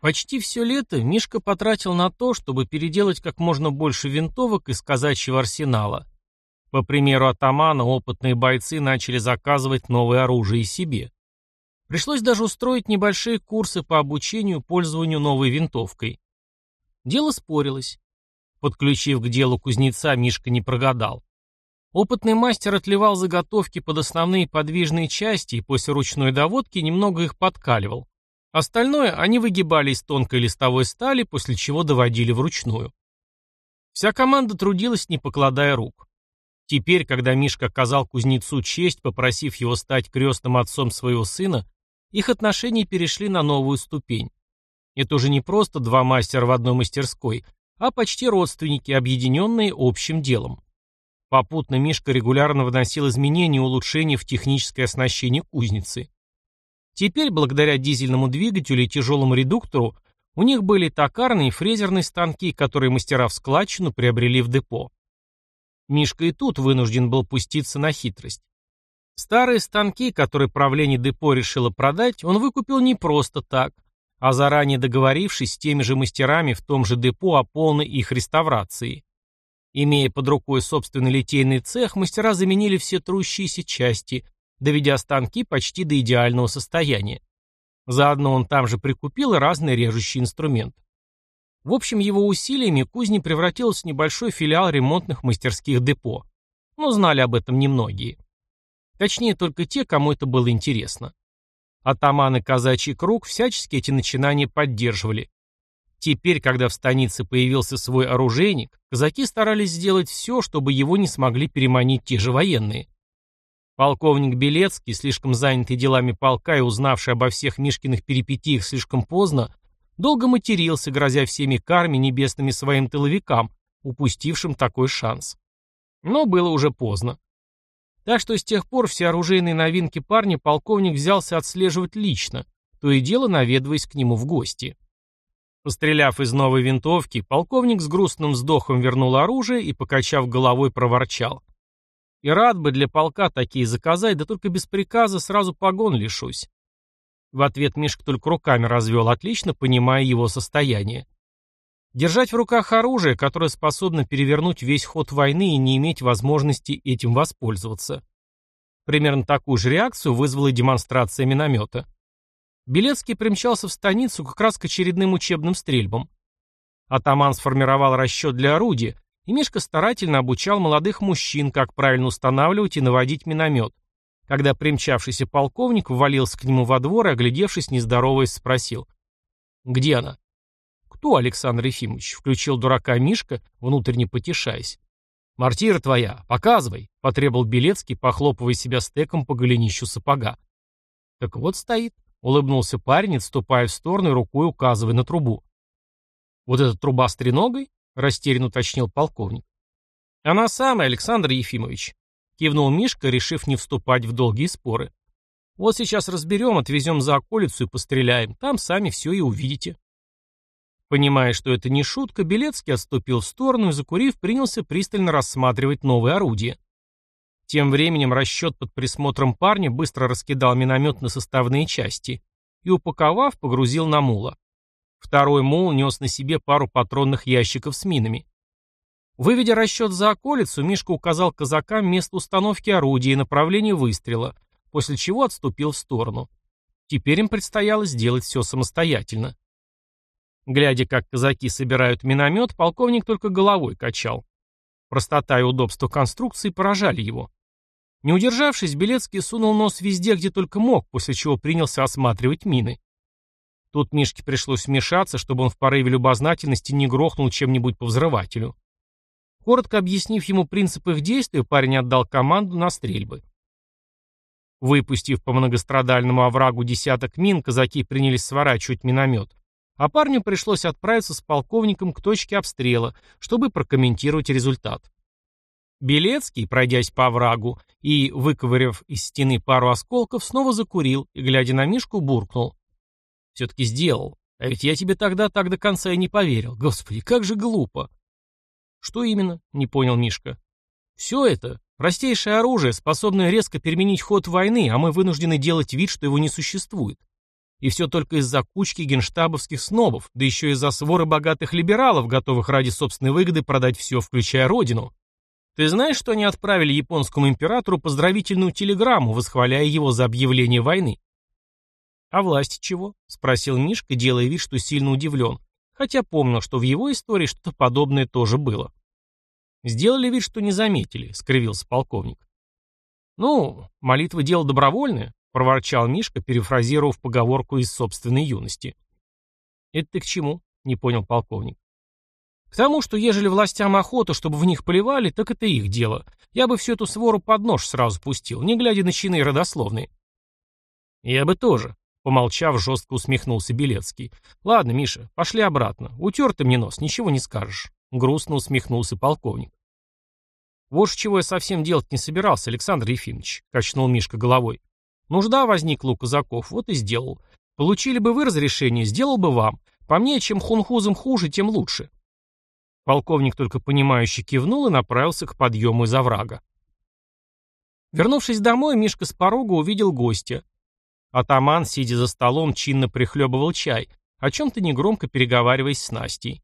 Почти все лето Мишка потратил на то, чтобы переделать как можно больше винтовок из казачьего арсенала. По примеру атамана, опытные бойцы начали заказывать новое оружие себе. Пришлось даже устроить небольшие курсы по обучению пользованию новой винтовкой. Дело спорилось. Подключив к делу кузнеца, Мишка не прогадал. Опытный мастер отливал заготовки под основные подвижные части и после ручной доводки немного их подкаливал. Остальное они выгибали из тонкой листовой стали, после чего доводили вручную. Вся команда трудилась, не покладая рук. Теперь, когда Мишка оказал кузнецу честь, попросив его стать крестным отцом своего сына, их отношения перешли на новую ступень. Это уже не просто два мастера в одной мастерской, а почти родственники, объединенные общим делом. Попутно Мишка регулярно вносил изменения и улучшения в техническое оснащение кузницы. Теперь, благодаря дизельному двигателю и тяжелому редуктору, у них были токарные и фрезерные станки, которые мастера в складчину приобрели в депо. Мишка и тут вынужден был пуститься на хитрость. Старые станки, которые правление депо решило продать, он выкупил не просто так, а заранее договорившись с теми же мастерами в том же депо о полной их реставрации. Имея под рукой собственный литейный цех, мастера заменили все трущиеся части, доведя станки почти до идеального состояния. Заодно он там же прикупил разный режущий инструмент. В общем, его усилиями кузня превратилась в небольшой филиал ремонтных мастерских депо. Но знали об этом немногие. Точнее, только те, кому это было интересно. Атаманы казачий круг всячески эти начинания поддерживали. Теперь, когда в станице появился свой оружейник, казаки старались сделать все, чтобы его не смогли переманить те же военные. Полковник Белецкий, слишком занятый делами полка и узнавший обо всех Мишкиных перипетиях слишком поздно, долго матерился, грозя всеми карми небесными своим тыловикам, упустившим такой шанс. Но было уже поздно. Так что с тех пор все оружейные новинки парня полковник взялся отслеживать лично, то и дело наведываясь к нему в гости. Постреляв из новой винтовки, полковник с грустным вздохом вернул оружие и, покачав головой, проворчал. И рад бы для полка такие заказать, да только без приказа сразу погон лишусь. В ответ Мишка только руками развел, отлично понимая его состояние. Держать в руках оружие, которое способно перевернуть весь ход войны и не иметь возможности этим воспользоваться. Примерно такую же реакцию вызвала демонстрация миномета. Белецкий примчался в станицу как раз к очередным учебным стрельбам. Атаман сформировал расчет для орудия, и Мишка старательно обучал молодых мужчин, как правильно устанавливать и наводить миномет, когда примчавшийся полковник ввалился к нему во двор и, оглядевшись, нездороваясь, спросил. «Где она?» «Кто, Александр Ефимович?» — включил дурака Мишка, внутренне потешаясь. «Мартира твоя, показывай!» — потребовал Белецкий, похлопывая себя стеком по голенищу сапога. «Так вот стоит», — улыбнулся парень, отступая в сторону и рукой указывая на трубу. «Вот эта труба с треногой?» — растерянно уточнил полковник. «Она самая, Александр Ефимович», — кивнул Мишка, решив не вступать в долгие споры. «Вот сейчас разберем, отвезем за околицу и постреляем. Там сами все и увидите». Понимая, что это не шутка, Белецкий отступил в сторону и, закурив, принялся пристально рассматривать новые орудия. Тем временем расчет под присмотром парня быстро раскидал миномет на составные части и, упаковав, погрузил на мула. Второй мул нес на себе пару патронных ящиков с минами. Выведя расчет за околицу, Мишка указал казакам место установки орудия и направление выстрела, после чего отступил в сторону. Теперь им предстояло сделать все самостоятельно. Глядя, как казаки собирают миномет, полковник только головой качал. Простота и удобство конструкции поражали его. Не удержавшись, Белецкий сунул нос везде, где только мог, после чего принялся осматривать мины. Тут Мишке пришлось вмешаться, чтобы он в порыве любознательности не грохнул чем-нибудь по взрывателю. Коротко объяснив ему принцип их действия, парень отдал команду на стрельбы. Выпустив по многострадальному оврагу десяток мин, казаки принялись сворачивать миномет, а парню пришлось отправиться с полковником к точке обстрела, чтобы прокомментировать результат. Белецкий, пройдясь по оврагу и выковыряв из стены пару осколков, снова закурил и, глядя на Мишку, буркнул. Все-таки сделал. А ведь я тебе тогда так до конца и не поверил. Господи, как же глупо. Что именно? Не понял Мишка. Все это простейшее оружие, способное резко переменить ход войны, а мы вынуждены делать вид, что его не существует. И все только из-за кучки генштабовских снобов, да еще из-за своры богатых либералов, готовых ради собственной выгоды продать все, включая родину. Ты знаешь, что они отправили японскому императору поздравительную телеграмму, восхваляя его за объявление войны? «А власти чего?» — спросил Мишка, делая вид, что сильно удивлен, хотя помнил, что в его истории что-то подобное тоже было. «Сделали вид, что не заметили», — скривился полковник. «Ну, молитва — дело добровольное», — проворчал Мишка, перефразировав поговорку из собственной юности. «Это ты к чему?» — не понял полковник. «К тому, что ежели властям охота, чтобы в них поливали, так это их дело. Я бы всю эту свору под нож сразу пустил, не глядя на чины родословные». «Я бы тоже», — помолчав, жестко усмехнулся Белецкий. «Ладно, Миша, пошли обратно. Утер ты мне нос, ничего не скажешь». Грустно усмехнулся полковник. «Вот чего я совсем делать не собирался, Александр Ефимович», — качнул Мишка головой. «Нужда возникла у казаков, вот и сделал. Получили бы вы разрешение, сделал бы вам. По мне, чем хунхузам хуже, тем лучше». Полковник только понимающе кивнул и направился к подъему из оврага. Вернувшись домой, Мишка с порога увидел гостя. Атаман, сидя за столом, чинно прихлебывал чай, о чем-то негромко переговариваясь с Настей.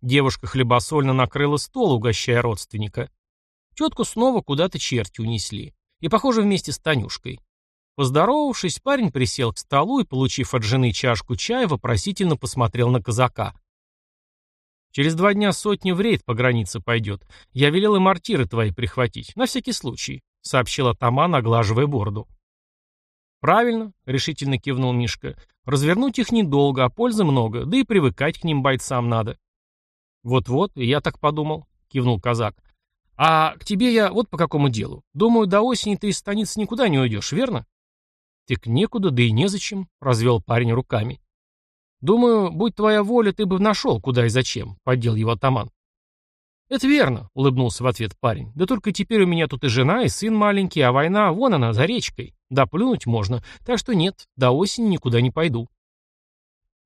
Девушка хлебосольно накрыла стол, угощая родственника. Тетку снова куда-то черти унесли. И, похоже, вместе с Танюшкой. Поздоровавшись, парень присел к столу и, получив от жены чашку чая, вопросительно посмотрел на казака. «Через два дня сотни в рейд по границе пойдет. Я велел и мортиры твои прихватить, на всякий случай», — сообщил атаман, оглаживая бороду. «Правильно», — решительно кивнул Мишка. «Развернуть их недолго, а пользы много, да и привыкать к ним бойцам надо». «Вот-вот, я так подумал», — кивнул казак. «А к тебе я вот по какому делу. Думаю, до осени ты из станицы никуда не уйдешь, верно?» «Так некуда, да и незачем», — развел парень руками. «Думаю, будь твоя воля, ты бы нашел, куда и зачем», — поддел его атаман. «Это верно», — улыбнулся в ответ парень. «Да только теперь у меня тут и жена, и сын маленький, а война, вон она, за речкой. Да плюнуть можно, так что нет, до осени никуда не пойду».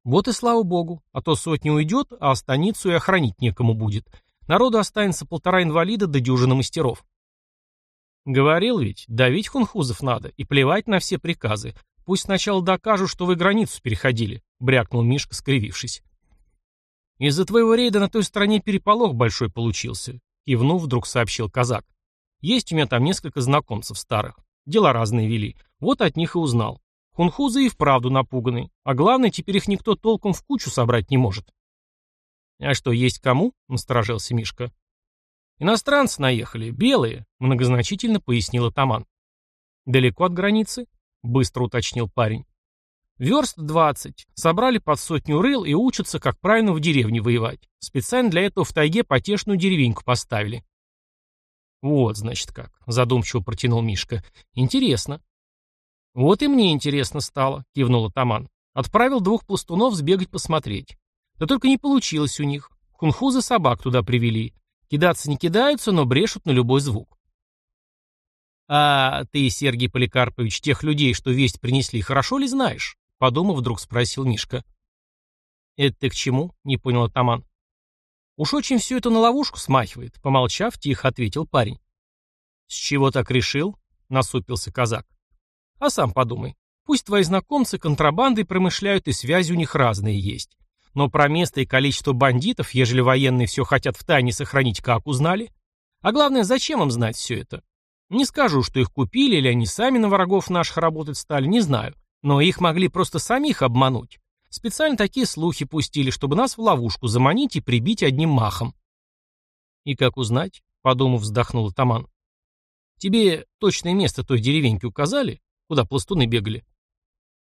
Вот и слава богу, а то сотня уйдет, а станицу и охранить некому будет. Народу останется полтора инвалида до дюжины мастеров. Говорил ведь, давить хунхузов надо и плевать на все приказы. Пусть сначала докажут, что вы границу переходили, брякнул Мишка, скривившись. Из-за твоего рейда на той стороне переполох большой получился, кивнув, вдруг сообщил казак. Есть у меня там несколько знакомцев старых. Дела разные вели. Вот от них и узнал. Хунхузы и вправду напуганы, а главное, теперь их никто толком в кучу собрать не может. «А что, есть кому?» — насторожился Мишка. «Иностранцы наехали, белые», — многозначительно пояснил атаман. «Далеко от границы?» — быстро уточнил парень. «Верст двадцать. Собрали под сотню рыл и учатся, как правильно в деревне воевать. Специально для этого в тайге потешную деревеньку поставили». «Вот, значит, как», — задумчиво протянул Мишка. «Интересно. «Вот и мне интересно стало», — кивнул атаман. «Отправил двух пластунов сбегать посмотреть. Да только не получилось у них. Хунхузы собак туда привели. Кидаться не кидаются, но брешут на любой звук». «А ты, Сергей Поликарпович, тех людей, что весть принесли, хорошо ли знаешь?» — подумав, вдруг спросил Мишка. «Это ты к чему?» — не понял атаман. «Уж очень все это на ловушку смахивает», — помолчав, тихо ответил парень. «С чего так решил?» — насупился казак. А сам подумай. Пусть твои знакомцы контрабандой промышляют и связи у них разные есть. Но про место и количество бандитов, ежели военные все хотят в тайне сохранить, как узнали? А главное, зачем им знать все это? Не скажу, что их купили или они сами на врагов наших работать стали, не знаю. Но их могли просто самих обмануть. Специально такие слухи пустили, чтобы нас в ловушку заманить и прибить одним махом. И как узнать? Подумав, вздохнул атаман. Тебе точное место той деревеньки указали? Куда пластуны бегали?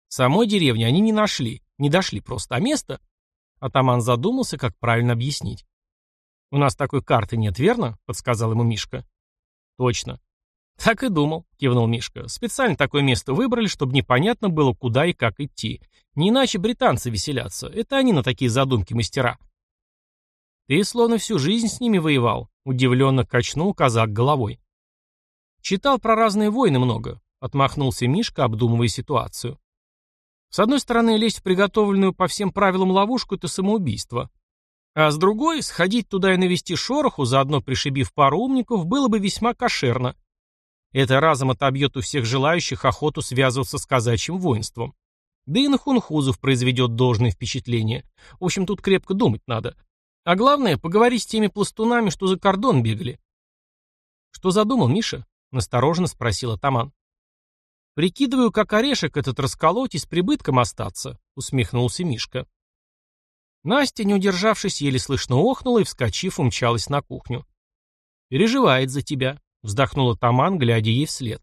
Самой деревни они не нашли, не дошли просто, а место... Атаман задумался, как правильно объяснить. «У нас такой карты нет, верно?» — подсказал ему Мишка. «Точно». «Так и думал», — кивнул Мишка. «Специально такое место выбрали, чтобы непонятно было, куда и как идти. Не иначе британцы веселятся. Это они на такие задумки мастера». «Ты словно всю жизнь с ними воевал», — удивленно качнул казак головой. «Читал про разные войны много. Отмахнулся Мишка, обдумывая ситуацию. С одной стороны, лезть в приготовленную по всем правилам ловушку – это самоубийство. А с другой, сходить туда и навести шороху, заодно пришибив пару умников, было бы весьма кошерно. Это разом отобьет у всех желающих охоту связываться с казачьим воинством. Да и на хунхузов произведет должное впечатление. В общем, тут крепко думать надо. А главное, поговори с теми пластунами, что за кордон бегали. Что задумал Миша? Настороженно спросил атаман. Прикидываю, как орешек этот расколоть и с прибытком остаться, усмехнулся Мишка. Настя, не удержавшись, еле слышно охнула и, вскочив, умчалась на кухню. «Переживает за тебя», — вздохнул атаман, глядя ей вслед.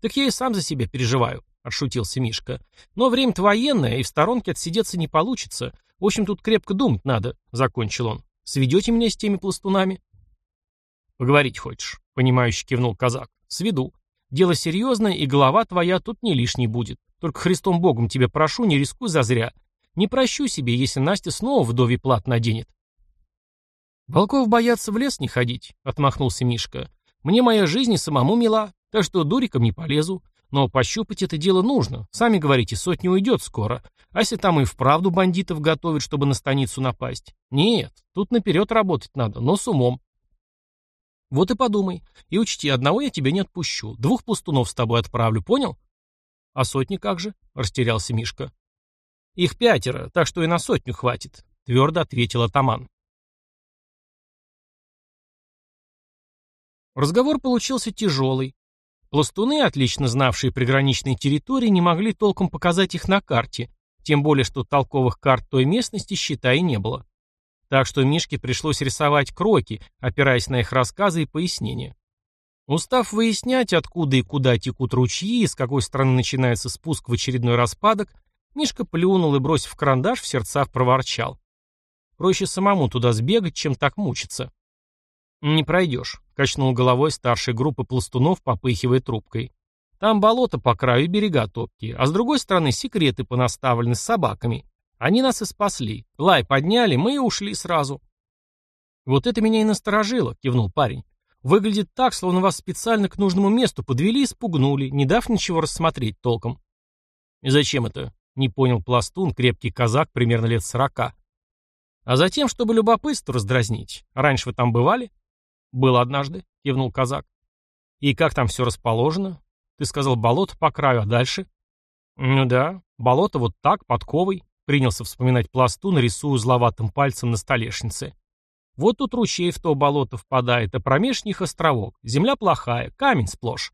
«Так я и сам за себя переживаю», — отшутился Мишка. «Но время-то военное, и в сторонке отсидеться не получится. В общем, тут крепко думать надо», — закончил он. «Сведете меня с теми пластунами?» «Поговорить хочешь?» — понимающе кивнул казак. «Сведу. Дело серьезное, и голова твоя тут не лишней будет. Только Христом Богом тебе прошу, не рискуй зазря. Не прощу себе, если Настя снова вдовий плат наденет». «Волков боятся в лес не ходить», — отмахнулся Мишка. «Мне моя жизнь и самому мила, так что дуриком не полезу. Но пощупать это дело нужно. Сами говорите, сотня уйдет скоро. А если там и вправду бандитов готовят, чтобы на станицу напасть? Нет, тут наперед работать надо, но с умом. Вот и подумай. И учти, одного я тебя не отпущу. Двух пустунов с тобой отправлю, понял? А сотни как же? Растерялся Мишка. Их пятеро, так что и на сотню хватит, твердо ответил атаман. Разговор получился тяжелый. Пластуны, отлично знавшие приграничные территории, не могли толком показать их на карте, тем более что толковых карт той местности, считай, не было. Так что Мишке пришлось рисовать кроки, опираясь на их рассказы и пояснения. Устав выяснять, откуда и куда текут ручьи и с какой стороны начинается спуск в очередной распадок, Мишка плюнул и, бросив карандаш, в сердцах проворчал. Проще самому туда сбегать, чем так мучиться. «Не пройдешь», — качнул головой старшей группы пластунов, попыхивая трубкой. «Там болото по краю берега топкие, а с другой стороны секреты понаставлены с собаками. Они нас и спасли. Лай подняли, мы и ушли сразу». «Вот это меня и насторожило», — кивнул парень. «Выглядит так, словно вас специально к нужному месту подвели и спугнули, не дав ничего рассмотреть толком». «И зачем это?» — не понял пластун, крепкий казак, примерно лет сорока. «А затем, чтобы любопытство раздразнить. Раньше вы там бывали?» «Был однажды», — кивнул казак. «И как там все расположено? Ты сказал, болото по краю, а дальше?» «Ну да, болото вот так, подковой», — принялся вспоминать пластун, рисуя зловатым пальцем на столешнице. «Вот тут ручей в то болото впадает, а промеж них островок. Земля плохая, камень сплошь».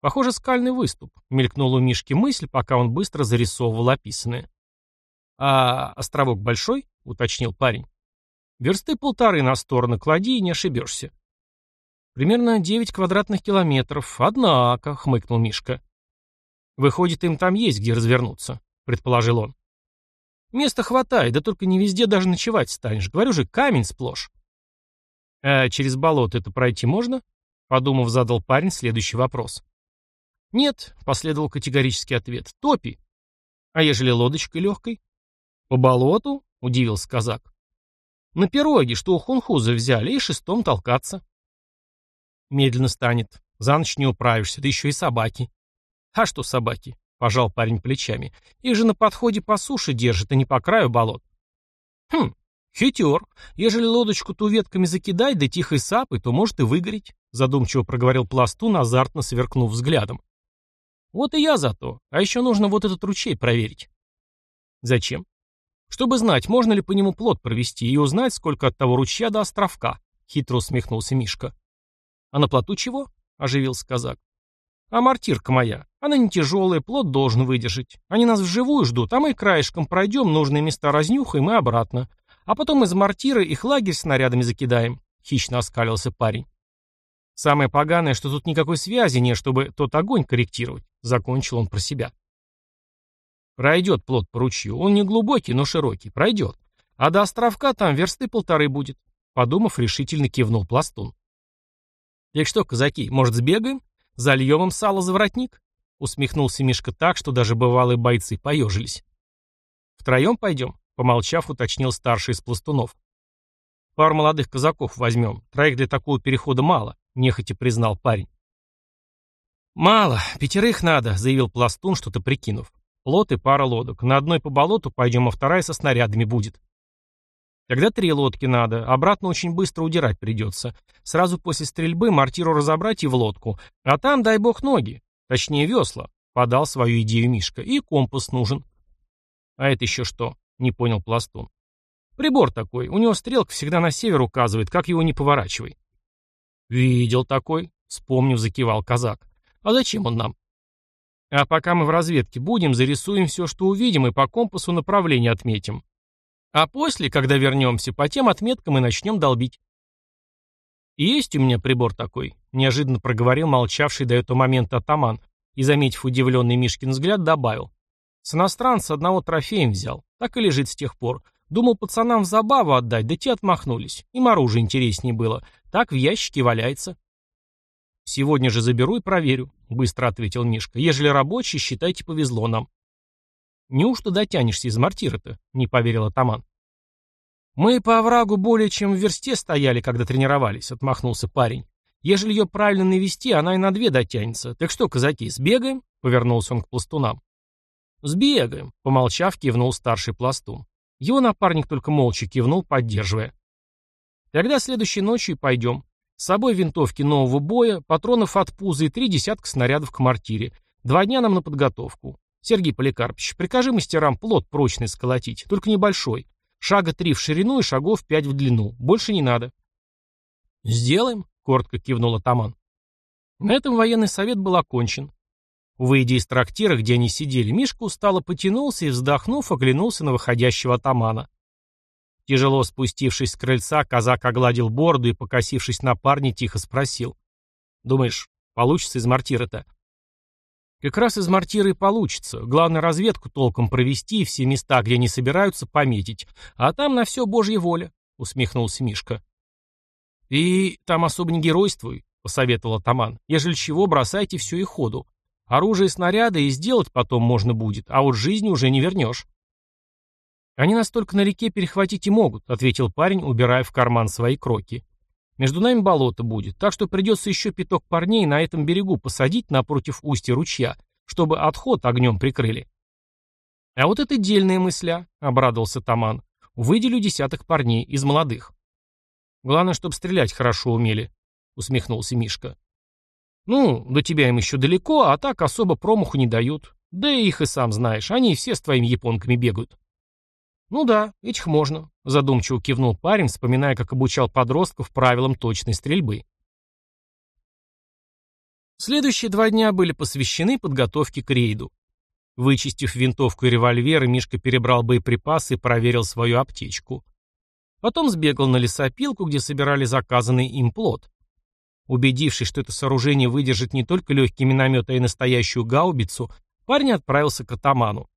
«Похоже, скальный выступ», — мелькнула у Мишки мысль, пока он быстро зарисовывал описанное. «А островок большой?» — уточнил парень. Версты полторы на стороны клади и не ошибешься. Примерно девять квадратных километров. Однако, хмыкнул Мишка. Выходит, им там есть где развернуться, предположил он. Места хватает, да только не везде даже ночевать станешь. Говорю же, камень сплошь. А через болото это пройти можно? Подумав, задал парень следующий вопрос. Нет, последовал категорический ответ. Топи. А ежели лодочкой легкой? По болоту? Удивился казак. На пироге, что у хунхуза взяли, и шестом толкаться. Медленно станет. За ночь не управишься, да еще и собаки. А что собаки? Пожал парень плечами. Их же на подходе по суше держат, и не по краю болот. Хм, хитер. Ежели лодочку-то ветками закидать, да тихой сапой, то может и выгореть. Задумчиво проговорил пластун, азартно сверкнув взглядом. Вот и я за то. А еще нужно вот этот ручей проверить. Зачем? Чтобы знать, можно ли по нему плод провести и узнать, сколько от того ручья до островка, хитро усмехнулся Мишка. А на плоту чего? оживился казак. А мартирка моя, она не тяжелая, плод должен выдержать. Они нас вживую ждут, а мы краешком пройдем, нужные места разнюхаем и обратно. А потом из мартира их лагерь снарядами закидаем, хищно оскалился парень. Самое поганое, что тут никакой связи нет, чтобы тот огонь корректировать, закончил он про себя. Пройдет плод по ручью. Он не глубокий, но широкий. Пройдет. А до островка там версты полторы будет. Подумав, решительно кивнул пластун. Так что, казаки, может, сбегаем? Зальем им сало за воротник? Усмехнулся Мишка так, что даже бывалые бойцы поежились. Втроем пойдем? Помолчав, уточнил старший из пластунов. Пару молодых казаков возьмем. Троих для такого перехода мало, нехотя признал парень. «Мало, пятерых надо», — заявил пластун, что-то прикинув. Лот и пара лодок. На одной по болоту пойдем, а вторая со снарядами будет. Тогда три лодки надо. Обратно очень быстро удирать придется. Сразу после стрельбы мортиру разобрать и в лодку. А там, дай бог, ноги. Точнее, весла. подал свою идею Мишка. И компас нужен. А это еще что? Не понял Пластун. Прибор такой. У него стрелка всегда на север указывает, как его не поворачивай. Видел такой, вспомнив, закивал казак. А зачем он нам? А пока мы в разведке будем, зарисуем все, что увидим, и по компасу направление отметим. А после, когда вернемся, по тем отметкам и начнем долбить. «Есть у меня прибор такой», — неожиданно проговорил молчавший до этого момента атаман, и, заметив удивленный Мишкин взгляд, добавил. «С иностранца одного трофеем взял, так и лежит с тех пор. Думал пацанам в забаву отдать, да те отмахнулись. Им оружие интереснее было. Так в ящике валяется». «Сегодня же заберу и проверю», — быстро ответил Мишка. «Ежели рабочий, считайте, повезло нам». «Неужто дотянешься из мортира-то?» — не поверил атаман. «Мы по оврагу более чем в версте стояли, когда тренировались», — отмахнулся парень. «Ежели ее правильно навести, она и на две дотянется. Так что, казаки, сбегаем?» — повернулся он к пластунам. «Сбегаем», — помолчав, кивнул старший пластун. Его напарник только молча кивнул, поддерживая. «Тогда следующей ночью и пойдем. С собой винтовки нового боя, патронов от пуза и три десятка снарядов к мортире. Два дня нам на подготовку. Сергей Поликарпович, прикажи мастерам плод прочный сколотить, только небольшой. Шага три в ширину и шагов пять в длину. Больше не надо. «Сделаем», — коротко кивнул атаман. На этом военный совет был окончен. Выйдя из трактира, где они сидели, Мишка устало потянулся и, вздохнув, оглянулся на выходящего атамана. Тяжело спустившись с крыльца, казак огладил бороду и, покосившись на парня, тихо спросил. «Думаешь, получится из мортира-то?» «Как раз из мортира и получится. Главное, разведку толком провести и все места, где они собираются, пометить. А там на все божья воля», — усмехнулся Мишка. «И там особо не геройствуй», — посоветовал атаман. «Ежели чего, бросайте все и ходу. Оружие и снаряды и сделать потом можно будет, а вот жизни уже не вернешь». «Они нас только на реке перехватить и могут», — ответил парень, убирая в карман свои кроки. Между нами болото будет, так что придется еще пяток парней на этом берегу посадить напротив устья ручья, чтобы отход огнем прикрыли. А вот это дельная мысля, — обрадовался Таман. Выделю десяток парней из молодых. Главное, чтобы стрелять хорошо умели, — усмехнулся Мишка. Ну, до тебя им еще далеко, а так особо промаху не дают. Да и их и сам знаешь, они все с твоими японками бегают. «Ну да, этих можно», — задумчиво кивнул парень, вспоминая, как обучал подростков правилам точной стрельбы. Следующие два дня были посвящены подготовке к рейду. Вычистив винтовку и револьвер, Мишка перебрал боеприпасы и проверил свою аптечку. Потом сбегал на лесопилку, где собирали заказанный им плод. Убедившись, что это сооружение выдержит не только легкий миномет, а и настоящую гаубицу, парень отправился к атаману.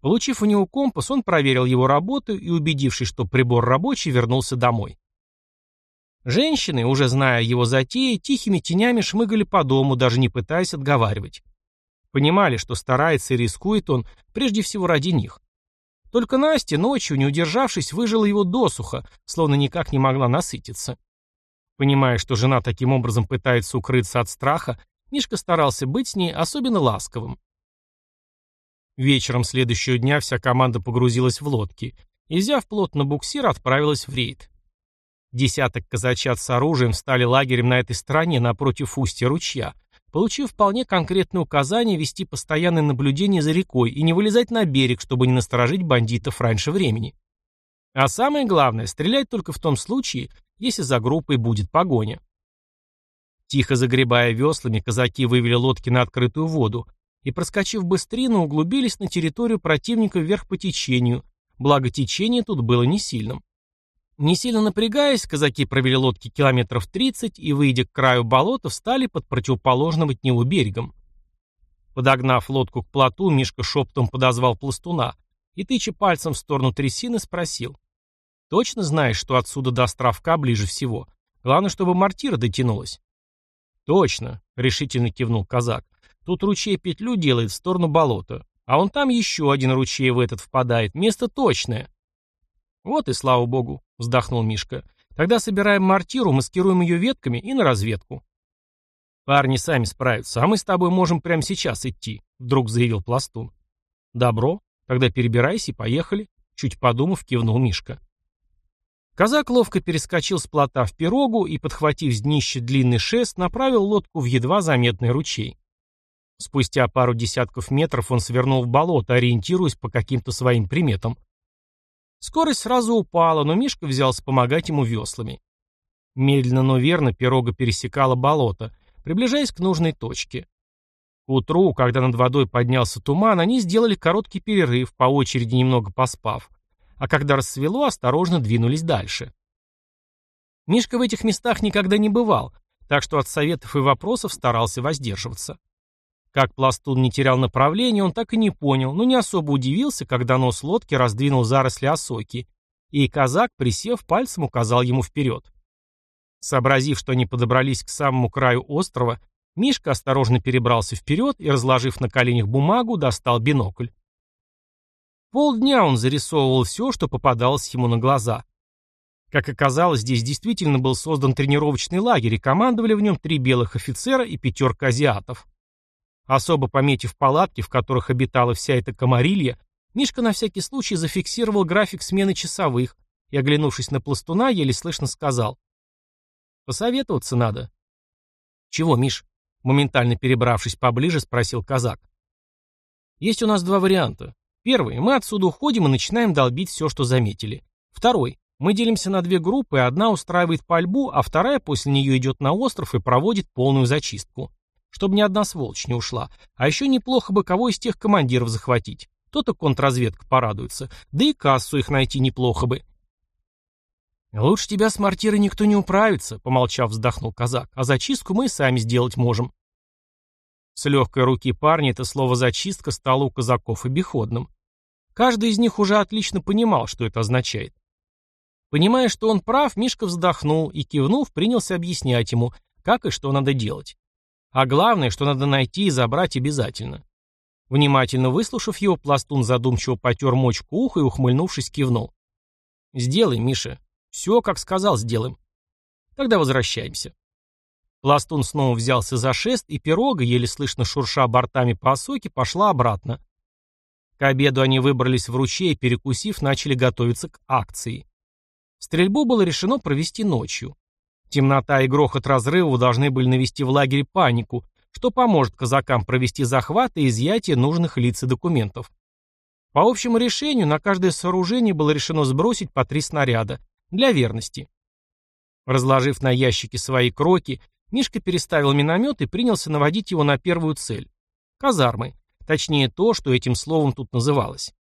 Получив у него компас, он проверил его работу и, убедившись, что прибор рабочий, вернулся домой. Женщины, уже зная его затеи, тихими тенями шмыгали по дому, даже не пытаясь отговаривать. Понимали, что старается и рискует он прежде всего ради них. Только Настя ночью, не удержавшись, выжила его досуха, словно никак не могла насытиться. Понимая, что жена таким образом пытается укрыться от страха, Мишка старался быть с ней особенно ласковым. Вечером следующего дня вся команда погрузилась в лодки и, взяв плот на буксир, отправилась в рейд. Десяток казачат с оружием стали лагерем на этой стороне напротив устья ручья, получив вполне конкретные указания вести постоянное наблюдение за рекой и не вылезать на берег, чтобы не насторожить бандитов раньше времени. А самое главное, стрелять только в том случае, если за группой будет погоня. Тихо загребая веслами, казаки вывели лодки на открытую воду, и, проскочив быстрину, углубились на территорию противника вверх по течению, благо течение тут было не сильным. Не сильно напрягаясь, казаки провели лодки километров 30 и, выйдя к краю болота, встали под противоположным от него берегом. Подогнав лодку к плоту, Мишка шептом подозвал пластуна и, тыча пальцем в сторону трясины, спросил. «Точно знаешь, что отсюда до островка ближе всего? Главное, чтобы мортира дотянулась». «Точно», — решительно кивнул казак. Тут ручей петлю делает в сторону болота. А он там еще один ручей в этот впадает. Место точное. Вот и слава богу, вздохнул Мишка. Тогда собираем мортиру, маскируем ее ветками и на разведку. Парни сами справятся, а мы с тобой можем прямо сейчас идти, вдруг заявил Пластун. Добро, тогда перебирайся и поехали, чуть подумав, кивнул Мишка. Казак ловко перескочил с плота в пирогу и, подхватив с днища длинный шест, направил лодку в едва заметный ручей. Спустя пару десятков метров он свернул в болото, ориентируясь по каким-то своим приметам. Скорость сразу упала, но Мишка взялся помогать ему веслами. Медленно, но верно пирога пересекала болото, приближаясь к нужной точке. К утру, когда над водой поднялся туман, они сделали короткий перерыв, по очереди немного поспав, а когда рассвело, осторожно двинулись дальше. Мишка в этих местах никогда не бывал, так что от советов и вопросов старался воздерживаться. Как пластун не терял направления, он так и не понял, но не особо удивился, когда нос лодки раздвинул заросли осоки, и казак, присев, пальцем указал ему вперед. Сообразив, что они подобрались к самому краю острова, Мишка осторожно перебрался вперед и, разложив на коленях бумагу, достал бинокль. Полдня он зарисовывал все, что попадалось ему на глаза. Как оказалось, здесь действительно был создан тренировочный лагерь, и командовали в нем три белых офицера и пятерка азиатов. Особо пометив палатки, в которых обитала вся эта комарилья, Мишка на всякий случай зафиксировал график смены часовых и, оглянувшись на пластуна, еле слышно сказал. «Посоветоваться надо». «Чего, Миш?» Моментально перебравшись поближе, спросил казак. «Есть у нас два варианта. Первый. Мы отсюда уходим и начинаем долбить все, что заметили. Второй. Мы делимся на две группы, одна устраивает пальбу, а вторая после нее идет на остров и проводит полную зачистку. Чтобы ни одна сволочь не ушла. А еще неплохо бы кого из тех командиров захватить. То-то контрразведка порадуется. Да и кассу их найти неплохо бы. «Лучше тебя с мортирой никто не управится», — помолчав, вздохнул казак. «А зачистку мы и сами сделать можем». С легкой руки парня это слово «зачистка» стало у казаков обиходным. Каждый из них уже отлично понимал, что это означает. Понимая, что он прав, Мишка вздохнул и, кивнув, принялся объяснять ему, как и что надо делать. А главное, что надо найти и забрать обязательно. Внимательно выслушав его, пластун задумчиво потер мочку уха и, ухмыльнувшись, кивнул. «Сделай, Миша. Все, как сказал, сделаем. Тогда возвращаемся». Пластун снова взялся за шест, и пирога, еле слышно шурша бортами по осоке, пошла обратно. К обеду они выбрались в ручей перекусив, начали готовиться к акции. Стрельбу было решено провести ночью. Темнота и грохот разрыва должны были навести в лагере панику, что поможет казакам провести захват и изъятие нужных лиц и документов. По общему решению на каждое сооружение было решено сбросить по три снаряда, для верности. Разложив на ящике свои кроки, Мишка переставил миномет и принялся наводить его на первую цель – казармы, точнее то, что этим словом тут называлось.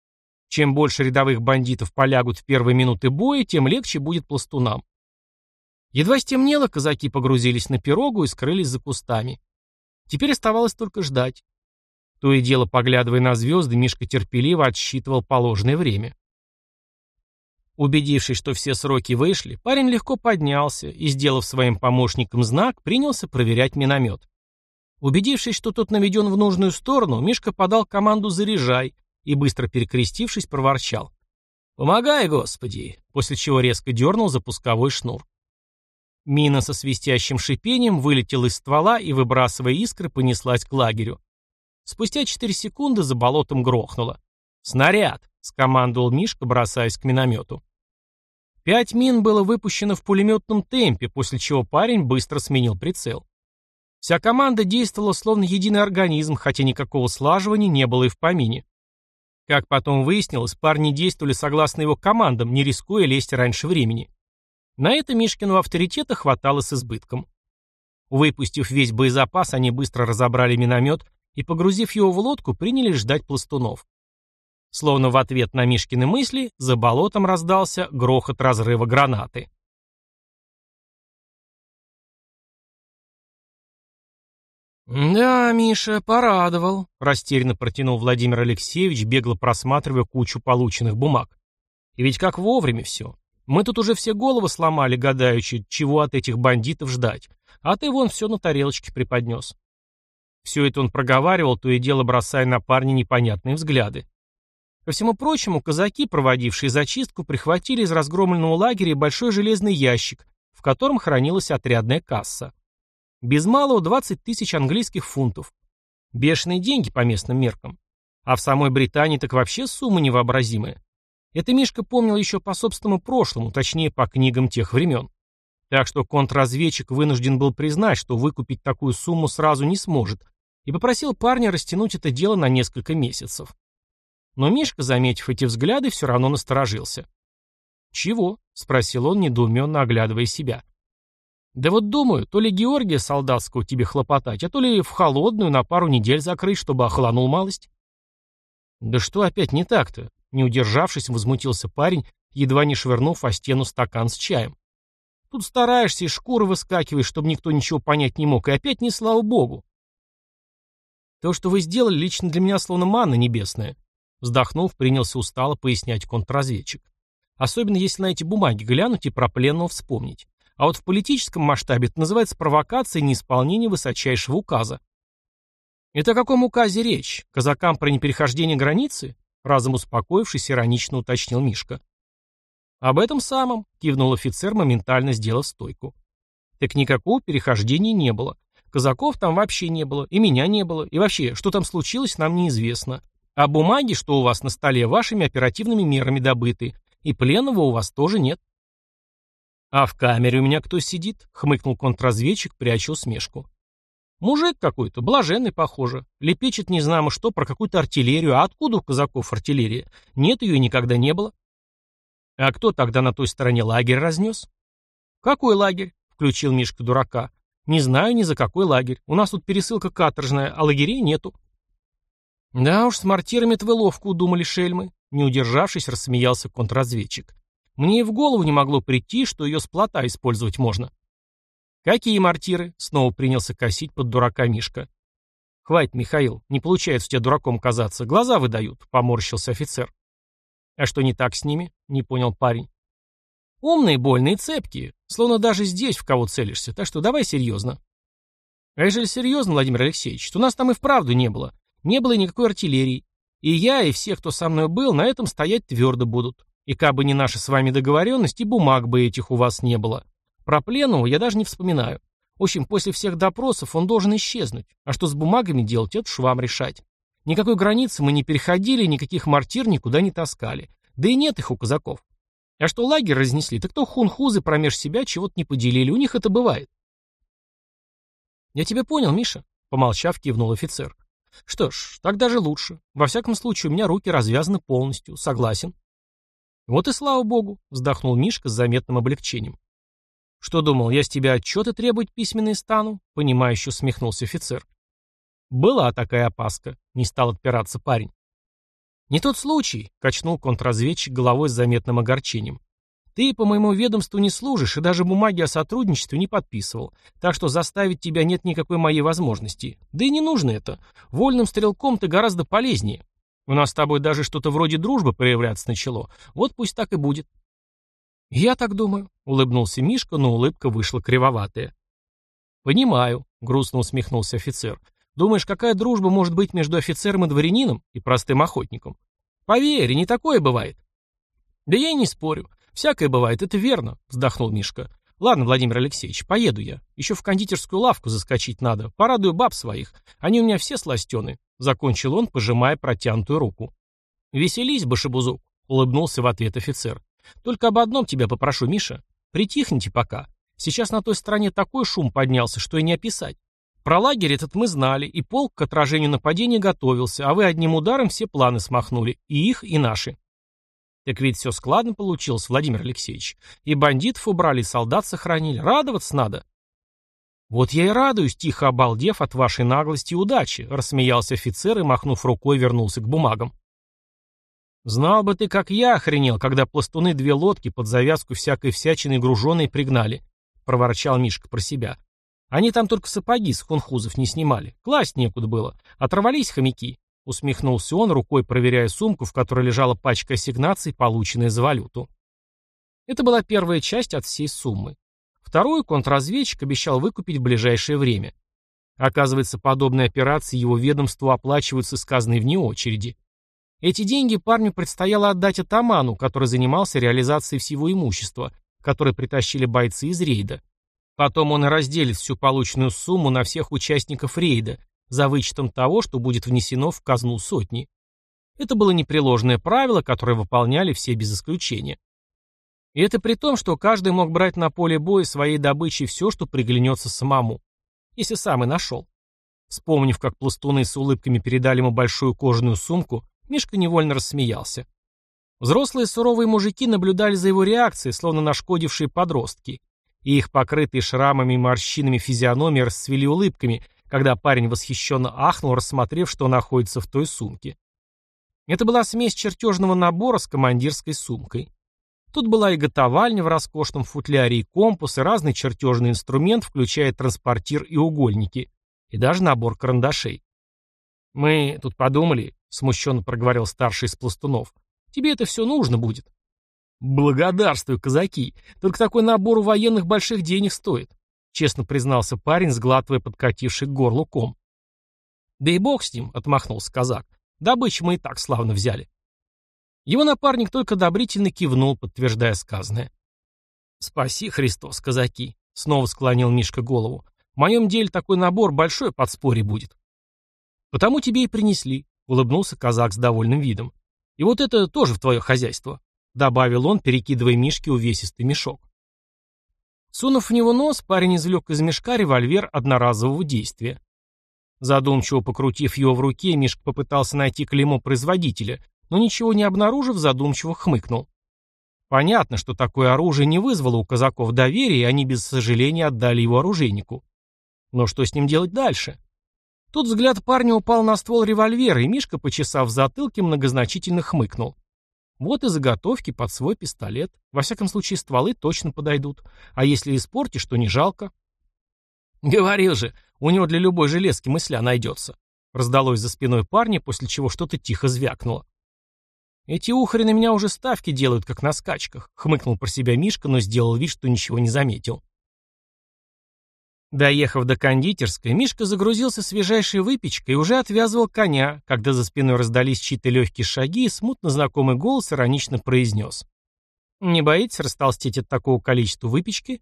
Чем больше рядовых бандитов полягут в первые минуты боя, тем легче будет пластунам. Едва стемнело, казаки погрузились на пирогу и скрылись за кустами. Теперь оставалось только ждать. То и дело, поглядывая на звезды, Мишка терпеливо отсчитывал положенное время. Убедившись, что все сроки вышли, парень легко поднялся и, сделав своим помощникам знак, принялся проверять миномет. Убедившись, что тот наведен в нужную сторону, Мишка подал команду «Заряжай» и, быстро перекрестившись, проворчал. «Помогай, Господи!» после чего резко дернул запусковой шнур. Мина со свистящим шипением вылетела из ствола и, выбрасывая искры, понеслась к лагерю. Спустя 4 секунды за болотом грохнуло. «Снаряд!» — скомандовал Мишка, бросаясь к миномету. Пять мин было выпущено в пулеметном темпе, после чего парень быстро сменил прицел. Вся команда действовала словно единый организм, хотя никакого слаживания не было и в помине. Как потом выяснилось, парни действовали согласно его командам, не рискуя лезть раньше времени. На это Мишкину авторитета хватало с избытком. Выпустив весь боезапас, они быстро разобрали миномет и, погрузив его в лодку, принялись ждать пластунов. Словно в ответ на Мишкины мысли, за болотом раздался грохот разрыва гранаты. «Да, Миша, порадовал», — растерянно протянул Владимир Алексеевич, бегло просматривая кучу полученных бумаг. «И ведь как вовремя все. Мы тут уже все головы сломали, гадаючи, чего от этих бандитов ждать. А ты вон все на тарелочке преподнес. Все это он проговаривал, то и дело бросая на парня непонятные взгляды. Ко всему прочему, казаки, проводившие зачистку, прихватили из разгромленного лагеря большой железный ящик, в котором хранилась отрядная касса. Без малого 20 тысяч английских фунтов. Бешеные деньги по местным меркам. А в самой Британии так вообще сумма невообразимая. Это Мишка помнил еще по собственному прошлому, точнее, по книгам тех времен. Так что контрразведчик вынужден был признать, что выкупить такую сумму сразу не сможет, и попросил парня растянуть это дело на несколько месяцев. Но Мишка, заметив эти взгляды, все равно насторожился. «Чего?» — спросил он, недоуменно оглядывая себя. «Да вот думаю, то ли Георгия солдатского тебе хлопотать, а то ли в холодную на пару недель закрыть, чтобы охланул малость». «Да что опять не так-то?» — не удержавшись, возмутился парень, едва не швырнув о стену стакан с чаем. «Тут стараешься и шкуры выскакиваешь, чтобы никто ничего понять не мог, и опять не слава богу». «То, что вы сделали, лично для меня словно манна небесная», вздохнув, принялся устало пояснять контрразведчик. «Особенно если на эти бумаги глянуть и про пленного вспомнить. А вот в политическом масштабе это называется провокацией неисполнения высочайшего указа. «Это о каком указе речь? Казакам про неперехождение границы?» Разом успокоившись, иронично уточнил Мишка. «Об этом самом», — кивнул офицер, моментально сделав стойку. «Так никакого перехождения не было. Казаков там вообще не было, и меня не было, и вообще, что там случилось, нам неизвестно. А бумаги, что у вас на столе, вашими оперативными мерами добыты, и пленного у вас тоже нет». «А в камере у меня кто сидит?» — хмыкнул контрразведчик, пряча усмешку. «Мужик какой-то, блаженный, похоже. Лепечет не знамо что про какую-то артиллерию. А откуда у казаков артиллерия? Нет ее и никогда не было». «А кто тогда на той стороне лагерь разнес?» «Какой лагерь?» — включил Мишка дурака. «Не знаю ни за какой лагерь. У нас тут пересылка каторжная, а лагерей нету». «Да уж, с мортирами-то вы ловко удумали, шельмы», — не удержавшись, рассмеялся контрразведчик. Мне и в голову не могло прийти, что ее с плота использовать можно. «Какие мортиры?» — снова принялся косить под дурака Мишка. «Хватит, Михаил, не получается у тебя дураком казаться, глаза выдают», — поморщился офицер. «А что не так с ними?» — не понял парень. «Умные, больные, цепкие, словно даже здесь в кого целишься, так что давай серьезно». «А ежели серьезно, Владимир Алексеевич, то нас там и вправду не было. Не было никакой артиллерии. И я, и все, кто со мной был, на этом стоять твердо будут. И как бы не наша с вами договоренность, и бумаг бы этих у вас не было. Про пленного я даже не вспоминаю. В общем, после всех допросов он должен исчезнуть. А что с бумагами делать, это уж вам решать. Никакой границы мы не переходили, никаких мортир никуда не таскали. Да и нет их у казаков. А что лагерь разнесли, так то хунхузы промеж себя чего-то не поделили, у них это бывает. Я тебя понял, Миша, помолчав, кивнул офицер. Что ж, так даже лучше. Во всяком случае, у меня руки развязаны полностью, согласен. «Вот и слава богу», — вздохнул Мишка с заметным облегчением. «Что думал, я с тебя отчеты требовать письменные стану?» — понимающе усмехнулся офицер. «Была такая опаска», — не стал отпираться парень. «Не тот случай», — качнул контрразведчик головой с заметным огорчением. «Ты по моему ведомству не служишь и даже бумаги о сотрудничестве не подписывал, так что заставить тебя нет никакой моей возможности. Да и не нужно это. Вольным стрелком ты гораздо полезнее. У нас с тобой даже что-то вроде дружбы проявляться начало. Вот пусть так и будет. Я так думаю, улыбнулся Мишка, но улыбка вышла кривоватая. Понимаю, грустно усмехнулся офицер. Думаешь, какая дружба может быть между офицером и дворянином и простым охотником? Поверь, не такое бывает. Да я и не спорю. Всякое бывает, это верно, вздохнул Мишка. Ладно, Владимир Алексеевич, поеду я. Еще в кондитерскую лавку заскочить надо. Порадую баб своих. Они у меня все сластены. Закончил он, пожимая протянутую руку. «Веселись, башебузук», — улыбнулся в ответ офицер. «Только об одном тебя попрошу, Миша. Притихните пока. Сейчас на той стороне такой шум поднялся, что и не описать. Про лагерь этот мы знали, и полк к отражению нападения готовился, а вы одним ударом все планы смахнули, и их, и наши». Так ведь все складно получилось, Владимир Алексеевич. И бандитов убрали, и солдат сохранили. Радоваться надо. «Вот я и радуюсь, тихо обалдев от вашей наглости и удачи», — рассмеялся офицер и, махнув рукой, вернулся к бумагам. «Знал бы ты, как я охренел, когда пластуны две лодки под завязку всякой всячины груженой пригнали», — проворчал Мишка про себя. «Они там только сапоги с хунхузов не снимали. Класть некуда было. Оторвались хомяки», — усмехнулся он, рукой проверяя сумку, в которой лежала пачка ассигнаций, полученная за валюту. Это была первая часть от всей суммы. Вторую контрразведчик обещал выкупить в ближайшее время. Оказывается, подобные операции его ведомству оплачиваются сказанной вне очереди. Эти деньги парню предстояло отдать атаману, который занимался реализацией всего имущества, которое притащили бойцы из рейда. Потом он разделит всю полученную сумму на всех участников рейда, за вычетом того, что будет внесено в казну сотни. Это было непреложное правило, которое выполняли все без исключения. И это при том, что каждый мог брать на поле боя своей добычей все, что приглянется самому. Если сам и нашел. Вспомнив, как пластуны с улыбками передали ему большую кожаную сумку, Мишка невольно рассмеялся. Взрослые суровые мужики наблюдали за его реакцией, словно нашкодившие подростки, и их покрытые шрамами и морщинами физиономии расцвели улыбками, когда парень восхищенно ахнул, рассмотрев, что находится в той сумке. Это была смесь чертежного набора с командирской сумкой. Тут была и готовальня в роскошном футляре, и компас, и разный чертежный инструмент, включая транспортир и угольники, и даже набор карандашей. «Мы тут подумали», — смущенно проговорил старший из пластунов, Тебе это все нужно будет. Благодарствую, казаки. Только такой набор у военных больших денег стоит. Честно признался парень, сглатывая подкативший к горлу ком. Да и бог с ним, отмахнулся казак. Добычу мы и так славно взяли. Его напарник только одобрительно кивнул, подтверждая сказанное. «Спаси, Христос, казаки!» — снова склонил Мишка голову. «В моем деле такой набор большое подспорье будет». «Потому тебе и принесли», — улыбнулся казак с довольным видом. И вот это тоже в твое хозяйство», — добавил он, перекидывая Мишке увесистый мешок. Сунув в него нос, парень извлек из мешка револьвер одноразового действия. Задумчиво покрутив его в руке, Мишка попытался найти клеймо производителя, но ничего не обнаружив, задумчиво хмыкнул. Понятно, что такое оружие не вызвало у казаков доверия, и они без сожаления отдали его оружейнику. Но что с ним делать дальше? Тут взгляд парня упал на ствол револьвера, и Мишка, почесав в затылке, многозначительно хмыкнул. Вот и заготовки под свой пистолет. Во всяком случае, стволы точно подойдут. А если испортишь, то не жалко. Говорил же, у него для любой железки мысля найдется. Раздалось за спиной парня, после чего что-то тихо звякнуло. «Эти ухари на меня уже ставки делают, как на скачках», — хмыкнул про себя Мишка, но сделал вид, что ничего не заметил. Доехав до кондитерской, Мишка загрузился свежайшей выпечкой и уже отвязывал коня, когда за спиной раздались чьи-то легкие шаги и смутно знакомый голос иронично произнес. «Не боитесь растолстеть от такого количества выпечки?»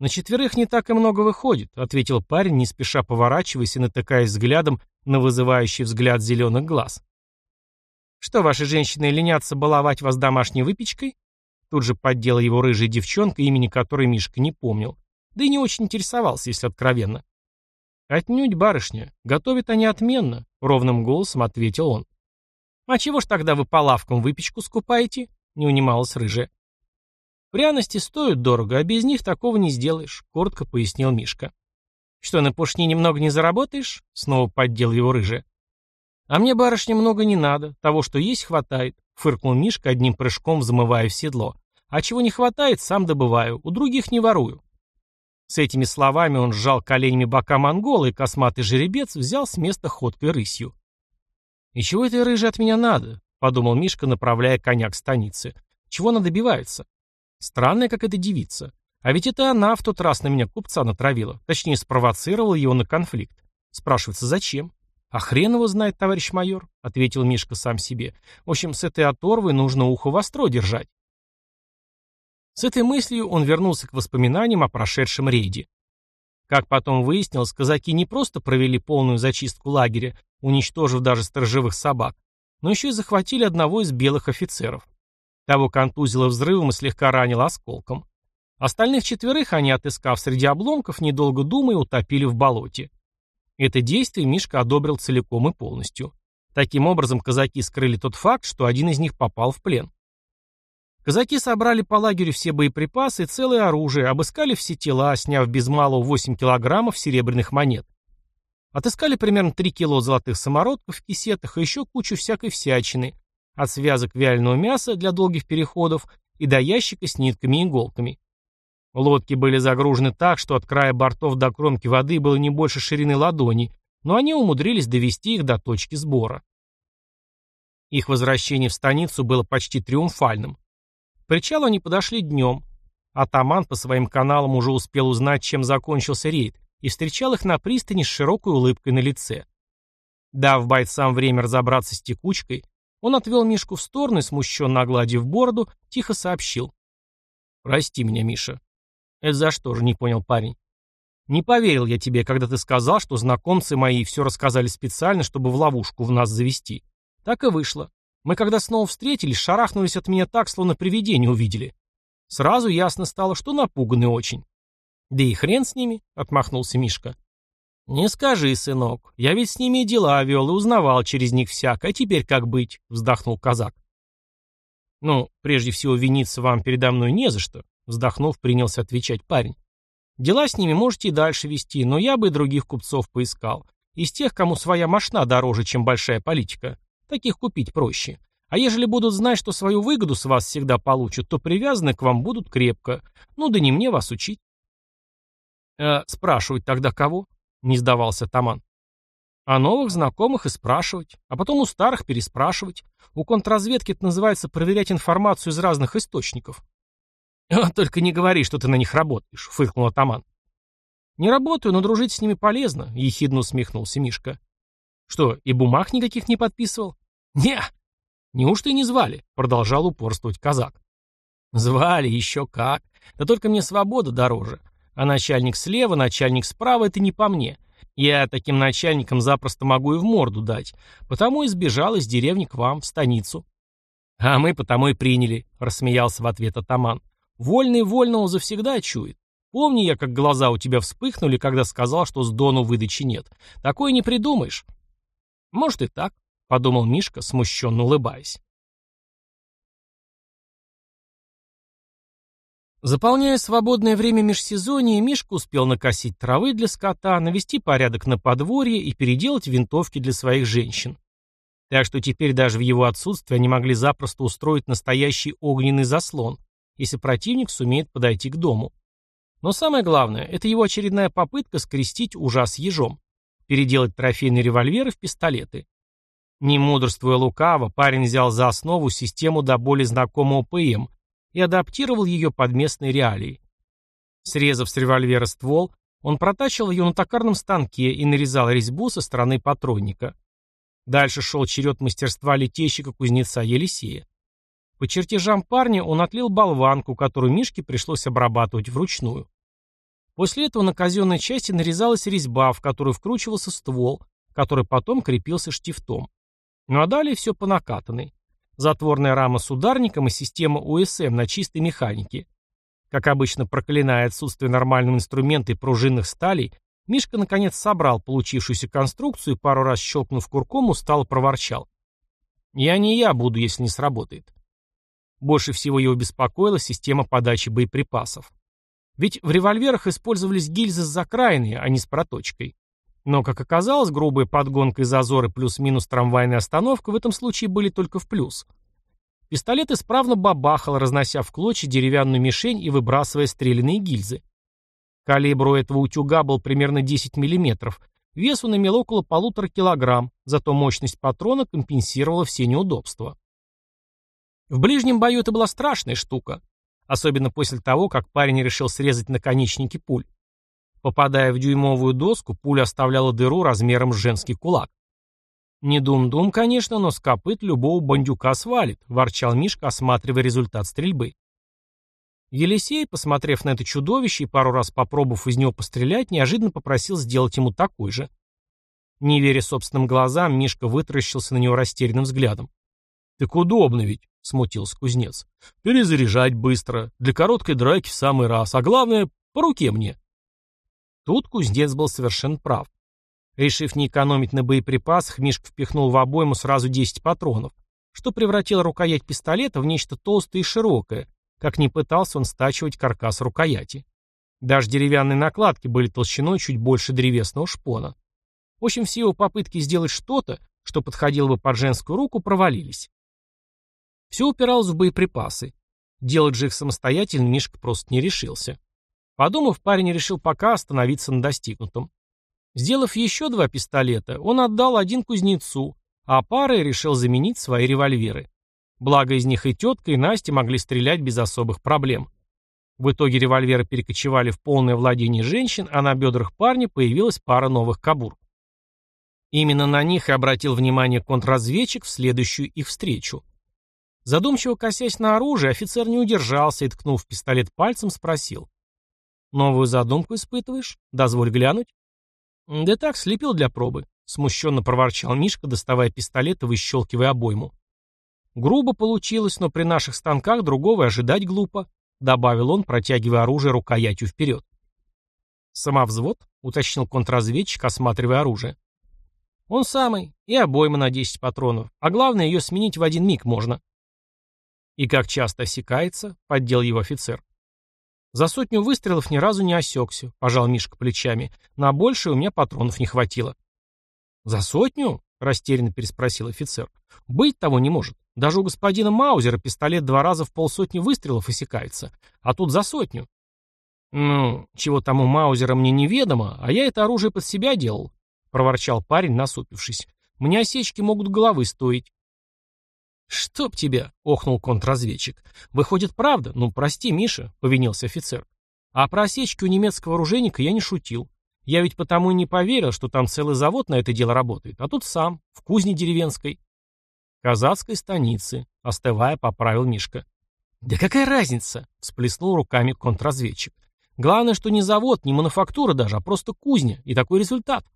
«На четверых не так и много выходит», — ответил парень, не спеша поворачиваясь и натыкаясь взглядом на вызывающий взгляд зеленых глаз. «Что, ваши женщины ленятся баловать вас домашней выпечкой?» Тут же поддела его рыжая девчонка, имени которой Мишка не помнил. Да и не очень интересовался, если откровенно. «Отнюдь, барышня, готовят они отменно», — ровным голосом ответил он. «А чего ж тогда вы по лавкам выпечку скупаете?» — не унималась рыжая. «Пряности стоят дорого, а без них такого не сделаешь», — коротко пояснил Мишка. «Что, на пушне немного не заработаешь?» — снова поддел его рыжая. «А мне, барышня, много не надо, того, что есть, хватает», — фыркнул Мишка, одним прыжком замывая в седло. «А чего не хватает, сам добываю, у других не ворую». С этими словами он сжал коленями бока монгола, и косматый жеребец взял с места ходкой рысью. «И чего этой рыжей от меня надо?» — подумал Мишка, направляя коня к станице. «Чего она добивается? Странная как эта девица. А ведь это она в тот раз на меня купца натравила, точнее, спровоцировала его на конфликт. Спрашивается, зачем? А хрен его знает, товарищ майор, — ответил Мишка сам себе. В общем, с этой оторвой нужно ухо востро держать. С этой мыслью он вернулся к воспоминаниям о прошедшем рейде. Как потом выяснилось, казаки не просто провели полную зачистку лагеря, уничтожив даже сторожевых собак, но еще и захватили одного из белых офицеров. Того контузило взрывом и слегка ранило осколком. Остальных четверых они, отыскав среди обломков, недолго думая, утопили в болоте. Это действие Мишка одобрил целиком и полностью. Таким образом, казаки скрыли тот факт, что один из них попал в плен. Казаки собрали по лагерю все боеприпасы и целое оружие, обыскали все тела, сняв без малого 8 килограммов серебряных монет. Отыскали примерно 3 кило золотых самородков в кисетах и еще кучу всякой всячины, от связок вяленого мяса для долгих переходов и до ящика с нитками и иголками. Лодки были загружены так, что от края бортов до кромки воды было не больше ширины ладони, но они умудрились довести их до точки сбора. Их возвращение в станицу было почти триумфальным причалу они подошли днем. Атаман по своим каналам уже успел узнать, чем закончился рейд, и встречал их на пристани с широкой улыбкой на лице. Дав бойцам время разобраться с текучкой, он отвел Мишку в сторону и, смущенно огладив бороду, тихо сообщил. «Прости меня, Миша». «Это за что же?» — не понял парень. «Не поверил я тебе, когда ты сказал, что знакомцы мои все рассказали специально, чтобы в ловушку в нас завести. Так и вышло. Мы когда снова встретились, шарахнулись от меня так, словно привидение увидели. Сразу ясно стало, что напуганы очень. Да и хрен с ними, отмахнулся Мишка. «Не скажи, сынок, я ведь с ними дела вел и узнавал через них всякое, а теперь как быть?» — вздохнул казак. «Ну, прежде всего, виниться вам передо мной не за что», — вздохнув, принялся отвечать парень. «Дела с ними можете и дальше вести, но я бы других купцов поискал. Из тех, кому своя мошна дороже, чем большая политика. Таких купить проще. А ежели будут знать, что свою выгоду с вас всегда получат, то привязаны к вам будут крепко. Ну да не мне вас учить». «Э, спрашивать тогда кого?» — не сдавался Таман. «О новых знакомых и спрашивать, а потом у старых переспрашивать. У контрразведки это называется проверять информацию из разных источников». «Только не говори, что ты на них работаешь», — фыркнул Атаман. «Не работаю, но дружить с ними полезно», — ехидно усмехнулся Мишка. «Что, и бумаг никаких не подписывал?» «Не!» «Неужто и не звали?» — продолжал упорствовать казак. «Звали, еще как. Да только мне свобода дороже. А начальник слева, начальник справа — это не по мне. Я таким начальникам запросто могу и в морду дать. Потому и сбежал из деревни к вам, в станицу. А мы потому и приняли, — рассмеялся в ответ атаман. Вольный вольного завсегда чует. Помни я, как глаза у тебя вспыхнули, когда сказал, что с Дону выдачи нет. Такое не придумаешь. Может и так, — подумал Мишка, смущенно улыбаясь. Заполняя свободное время межсезонья, Мишка успел накосить травы для скота, навести порядок на подворье и переделать винтовки для своих женщин. Так что теперь даже в его отсутствие они могли запросто устроить настоящий огненный заслон, если противник сумеет подойти к дому. Но самое главное, это его очередная попытка скрестить ужас ежом, переделать трофейные револьверы в пистолеты. Не мудрствуя лукаво, парень взял за основу систему до боли знакомого ПМ – и адаптировал ее под местные реалии. Срезав с револьвера ствол, он протачивал ее на токарном станке и нарезал резьбу со стороны патронника. Дальше шел черед мастерства литейщика-кузнеца Елисея. По чертежам парня он отлил болванку, которую Мишке пришлось обрабатывать вручную. После этого на казенной части нарезалась резьба, в которую вкручивался ствол, который потом крепился штифтом. Ну а далее все по накатанной затворная рама с ударником и система УСМ на чистой механике. Как обычно, проклиная отсутствие нормального инструмента и пружинных сталей, Мишка наконец собрал получившуюся конструкцию и пару раз щелкнув курком, устало проворчал. «Я не я буду, если не сработает». Больше всего его беспокоила система подачи боеприпасов. Ведь в револьверах использовались гильзы с закраиной, а не с проточкой. Но, как оказалось, грубая подгонка и зазоры плюс-минус трамвайная остановка в этом случае были только в плюс. Пистолет исправно бабахал, разнося в клочья деревянную мишень и выбрасывая стрелянные гильзы. Калибр у этого утюга был примерно 10 мм, вес он имел около полутора килограмм, зато мощность патрона компенсировала все неудобства. В ближнем бою это была страшная штука, особенно после того, как парень решил срезать наконечники пуль. Попадая в дюймовую доску, пуля оставляла дыру размером с женский кулак. «Не дум-дум, конечно, но с копыт любого бандюка свалит», – ворчал Мишка, осматривая результат стрельбы. Елисей, посмотрев на это чудовище и пару раз попробовав из него пострелять, неожиданно попросил сделать ему такой же. Не веря собственным глазам, Мишка вытаращился на него растерянным взглядом. «Так удобно ведь», — смутился кузнец. «Перезаряжать быстро, для короткой драки в самый раз, а главное, по руке мне». Тут кузнец был совершенно прав. Решив не экономить на боеприпасах, Мишка впихнул в обойму сразу 10 патронов, что превратило рукоять пистолета в нечто толстое и широкое, как не пытался он стачивать каркас рукояти. Даже деревянные накладки были толщиной чуть больше древесного шпона. В общем, все его попытки сделать что-то, что подходило бы под женскую руку, провалились. Все упиралось в боеприпасы. Делать же их самостоятельно Мишка просто не решился. Подумав, парень решил пока остановиться на достигнутом. Сделав еще два пистолета, он отдал один кузнецу, а парой решил заменить свои револьверы. Благо из них и тетка, и Настя могли стрелять без особых проблем. В итоге револьверы перекочевали в полное владение женщин, а на бедрах парня появилась пара новых кабур. Именно на них и обратил внимание контрразведчик в следующую их встречу. Задумчиво косясь на оружие, офицер не удержался и, ткнув пистолет пальцем, спросил. Новую задумку испытываешь? Дозволь глянуть. Да так, слепил для пробы. Смущенно проворчал Мишка, доставая пистолет и выщелкивая обойму. Грубо получилось, но при наших станках другого ожидать глупо, добавил он, протягивая оружие рукоятью вперед. Самовзвод? — уточнил контрразведчик, осматривая оружие. «Он самый. И обойма на 10 патронов. А главное, ее сменить в один миг можно». «И как часто осекается?» — поддел его офицер. «За сотню выстрелов ни разу не осекся», — пожал Мишка плечами. «На большее у меня патронов не хватило». «За сотню?» — растерянно переспросил офицер. «Быть того не может. Даже у господина Маузера пистолет два раза в полсотни выстрелов осекается. А тут за сотню». «Ну, чего у Маузера мне неведомо, а я это оружие под себя делал», — проворчал парень, насупившись. «Мне осечки могут головы стоить». «Чтоб тебя!» — охнул контрразведчик. «Выходит, правда? Ну, прости, Миша», — повинился офицер. «А про осечки у немецкого оружейника я не шутил. Я ведь потому и не поверил, что там целый завод на это дело работает, а тут сам, в кузне деревенской». «Казацкой станицы», — остывая, поправил Мишка. «Да какая разница?» — всплеснул руками контрразведчик. «Главное, что не завод, не мануфактура даже, а просто кузня, и такой результат».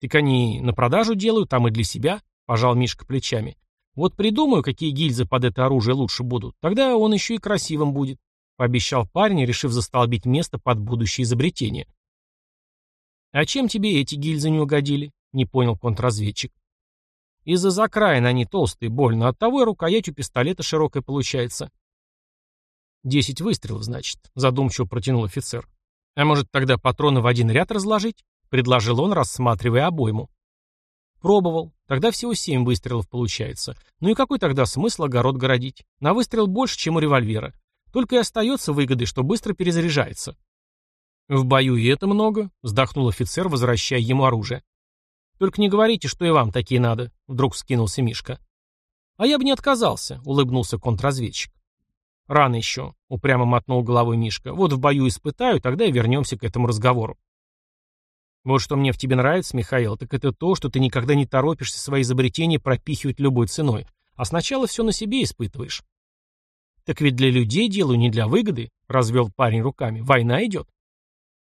«Так они на продажу делают, там и для себя», — пожал Мишка плечами. Вот придумаю, какие гильзы под это оружие лучше будут, тогда он еще и красивым будет», — пообещал парень, решив застолбить место под будущее изобретение. «А чем тебе эти гильзы не угодили?» — не понял контрразведчик. «Из-за закраина они толстые, больно, оттого и рукоять у пистолета широкая получается». «Десять выстрелов, значит», — задумчиво протянул офицер. «А может, тогда патроны в один ряд разложить?» — предложил он, рассматривая обойму. Пробовал. Тогда всего семь выстрелов получается. Ну и какой тогда смысл огород городить? На выстрел больше, чем у револьвера. Только и остается выгодой, что быстро перезаряжается. В бою и это много, вздохнул офицер, возвращая ему оружие. Только не говорите, что и вам такие надо, вдруг скинулся Мишка. А я бы не отказался, улыбнулся контрразведчик. Рано еще, упрямо мотнул головой Мишка. Вот в бою испытаю, тогда и вернемся к этому разговору. Вот что мне в тебе нравится, Михаил, так это то, что ты никогда не торопишься свои изобретения пропихивать любой ценой, а сначала все на себе испытываешь. Так ведь для людей делаю, не для выгоды, развел парень руками. Война идет.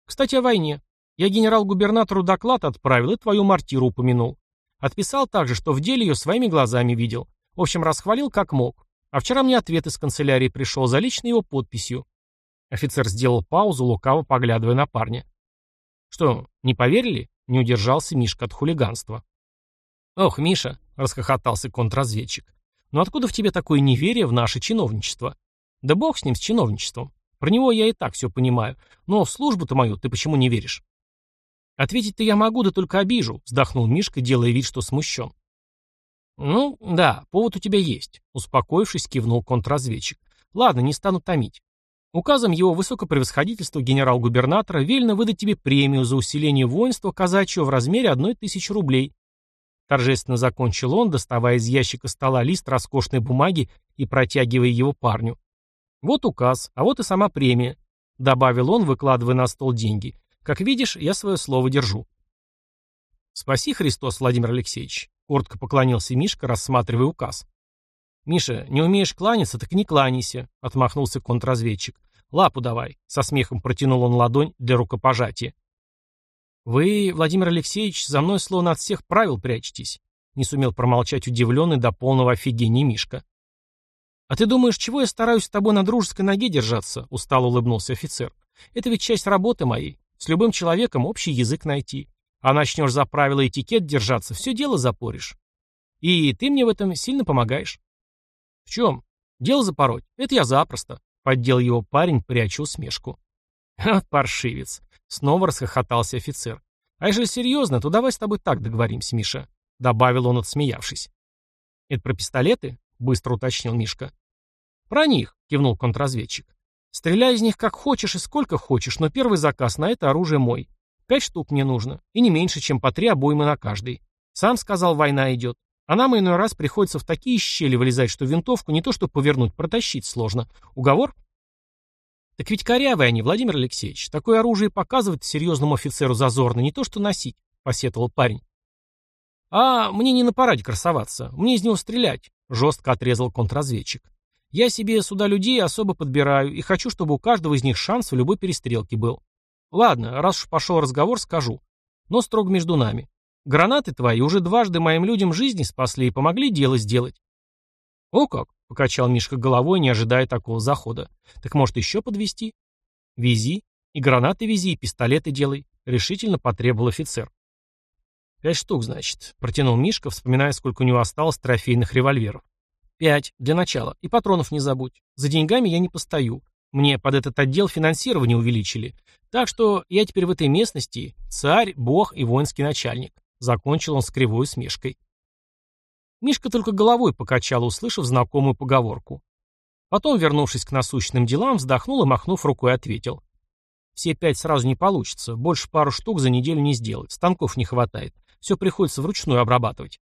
Кстати, о войне. Я генерал-губернатору доклад отправил и твою мартиру упомянул. Отписал также, что в деле ее своими глазами видел. В общем, расхвалил как мог. А вчера мне ответ из канцелярии пришел за личной его подписью. Офицер сделал паузу, лукаво поглядывая на парня. Что, не поверили? Не удержался Мишка от хулиганства. Ох, Миша, расхохотался контрразведчик. Ну откуда в тебе такое неверие в наше чиновничество? Да бог с ним, с чиновничеством. Про него я и так все понимаю. Но в службу-то мою ты почему не веришь? Ответить-то я могу, да только обижу, вздохнул Мишка, делая вид, что смущен. Ну, да, повод у тебя есть, успокоившись, кивнул контрразведчик. Ладно, не стану томить. Указом его высокопревосходительства генерал-губернатора велено выдать тебе премию за усиление воинства казачьего в размере одной тысячи рублей. Торжественно закончил он, доставая из ящика стола лист роскошной бумаги и протягивая его парню. Вот указ, а вот и сама премия, добавил он, выкладывая на стол деньги. Как видишь, я свое слово держу. Спаси Христос, Владимир Алексеевич, коротко поклонился Мишка, рассматривая указ. «Миша, не умеешь кланяться, так не кланяйся», — отмахнулся контрразведчик. «Лапу давай», — со смехом протянул он ладонь для рукопожатия. «Вы, Владимир Алексеевич, за мной словно от всех правил прячетесь», — не сумел промолчать удивленный до полного офигения Мишка. «А ты думаешь, чего я стараюсь с тобой на дружеской ноге держаться?» — устало улыбнулся офицер. «Это ведь часть работы моей. С любым человеком общий язык найти. А начнешь за правила этикет держаться, все дело запоришь. И ты мне в этом сильно помогаешь. «В чем? Дело запороть. Это я запросто», — поддел его парень, пряча усмешку. «Ха, паршивец!» — снова расхохотался офицер. «А если серьезно, то давай с тобой так договоримся, Миша», — добавил он, отсмеявшись. «Это про пистолеты?» — быстро уточнил Мишка. «Про них», — кивнул контрразведчик. «Стреляй из них как хочешь и сколько хочешь, но первый заказ на это оружие мой. Пять штук мне нужно, и не меньше, чем по три обоймы на каждый. Сам сказал, война идет. А нам иной раз приходится в такие щели вылезать, что винтовку не то что повернуть, протащить сложно. Уговор? Так ведь корявые они, Владимир Алексеевич. Такое оружие показывать серьезному офицеру зазорно, не то что носить, посетовал парень. А мне не на параде красоваться, мне из него стрелять, жестко отрезал контрразведчик. Я себе сюда людей особо подбираю и хочу, чтобы у каждого из них шанс в любой перестрелке был. Ладно, раз уж пошел разговор, скажу. Но строго между нами. Гранаты твои уже дважды моим людям жизни спасли и помогли дело сделать. О как, покачал Мишка головой, не ожидая такого захода. Так может еще подвести? Вези. И гранаты вези, и пистолеты делай. — решительно потребовал офицер. «Пять штук, значит», — протянул Мишка, вспоминая, сколько у него осталось трофейных револьверов. «Пять, для начала. И патронов не забудь. За деньгами я не постою. Мне под этот отдел финансирование увеличили. Так что я теперь в этой местности царь, бог и воинский начальник». Закончил он с кривой усмешкой. Мишка только головой покачал, услышав знакомую поговорку. Потом, вернувшись к насущным делам, вздохнул и, махнув рукой, ответил. «Все пять сразу не получится. Больше пару штук за неделю не сделать. Станков не хватает. Все приходится вручную обрабатывать».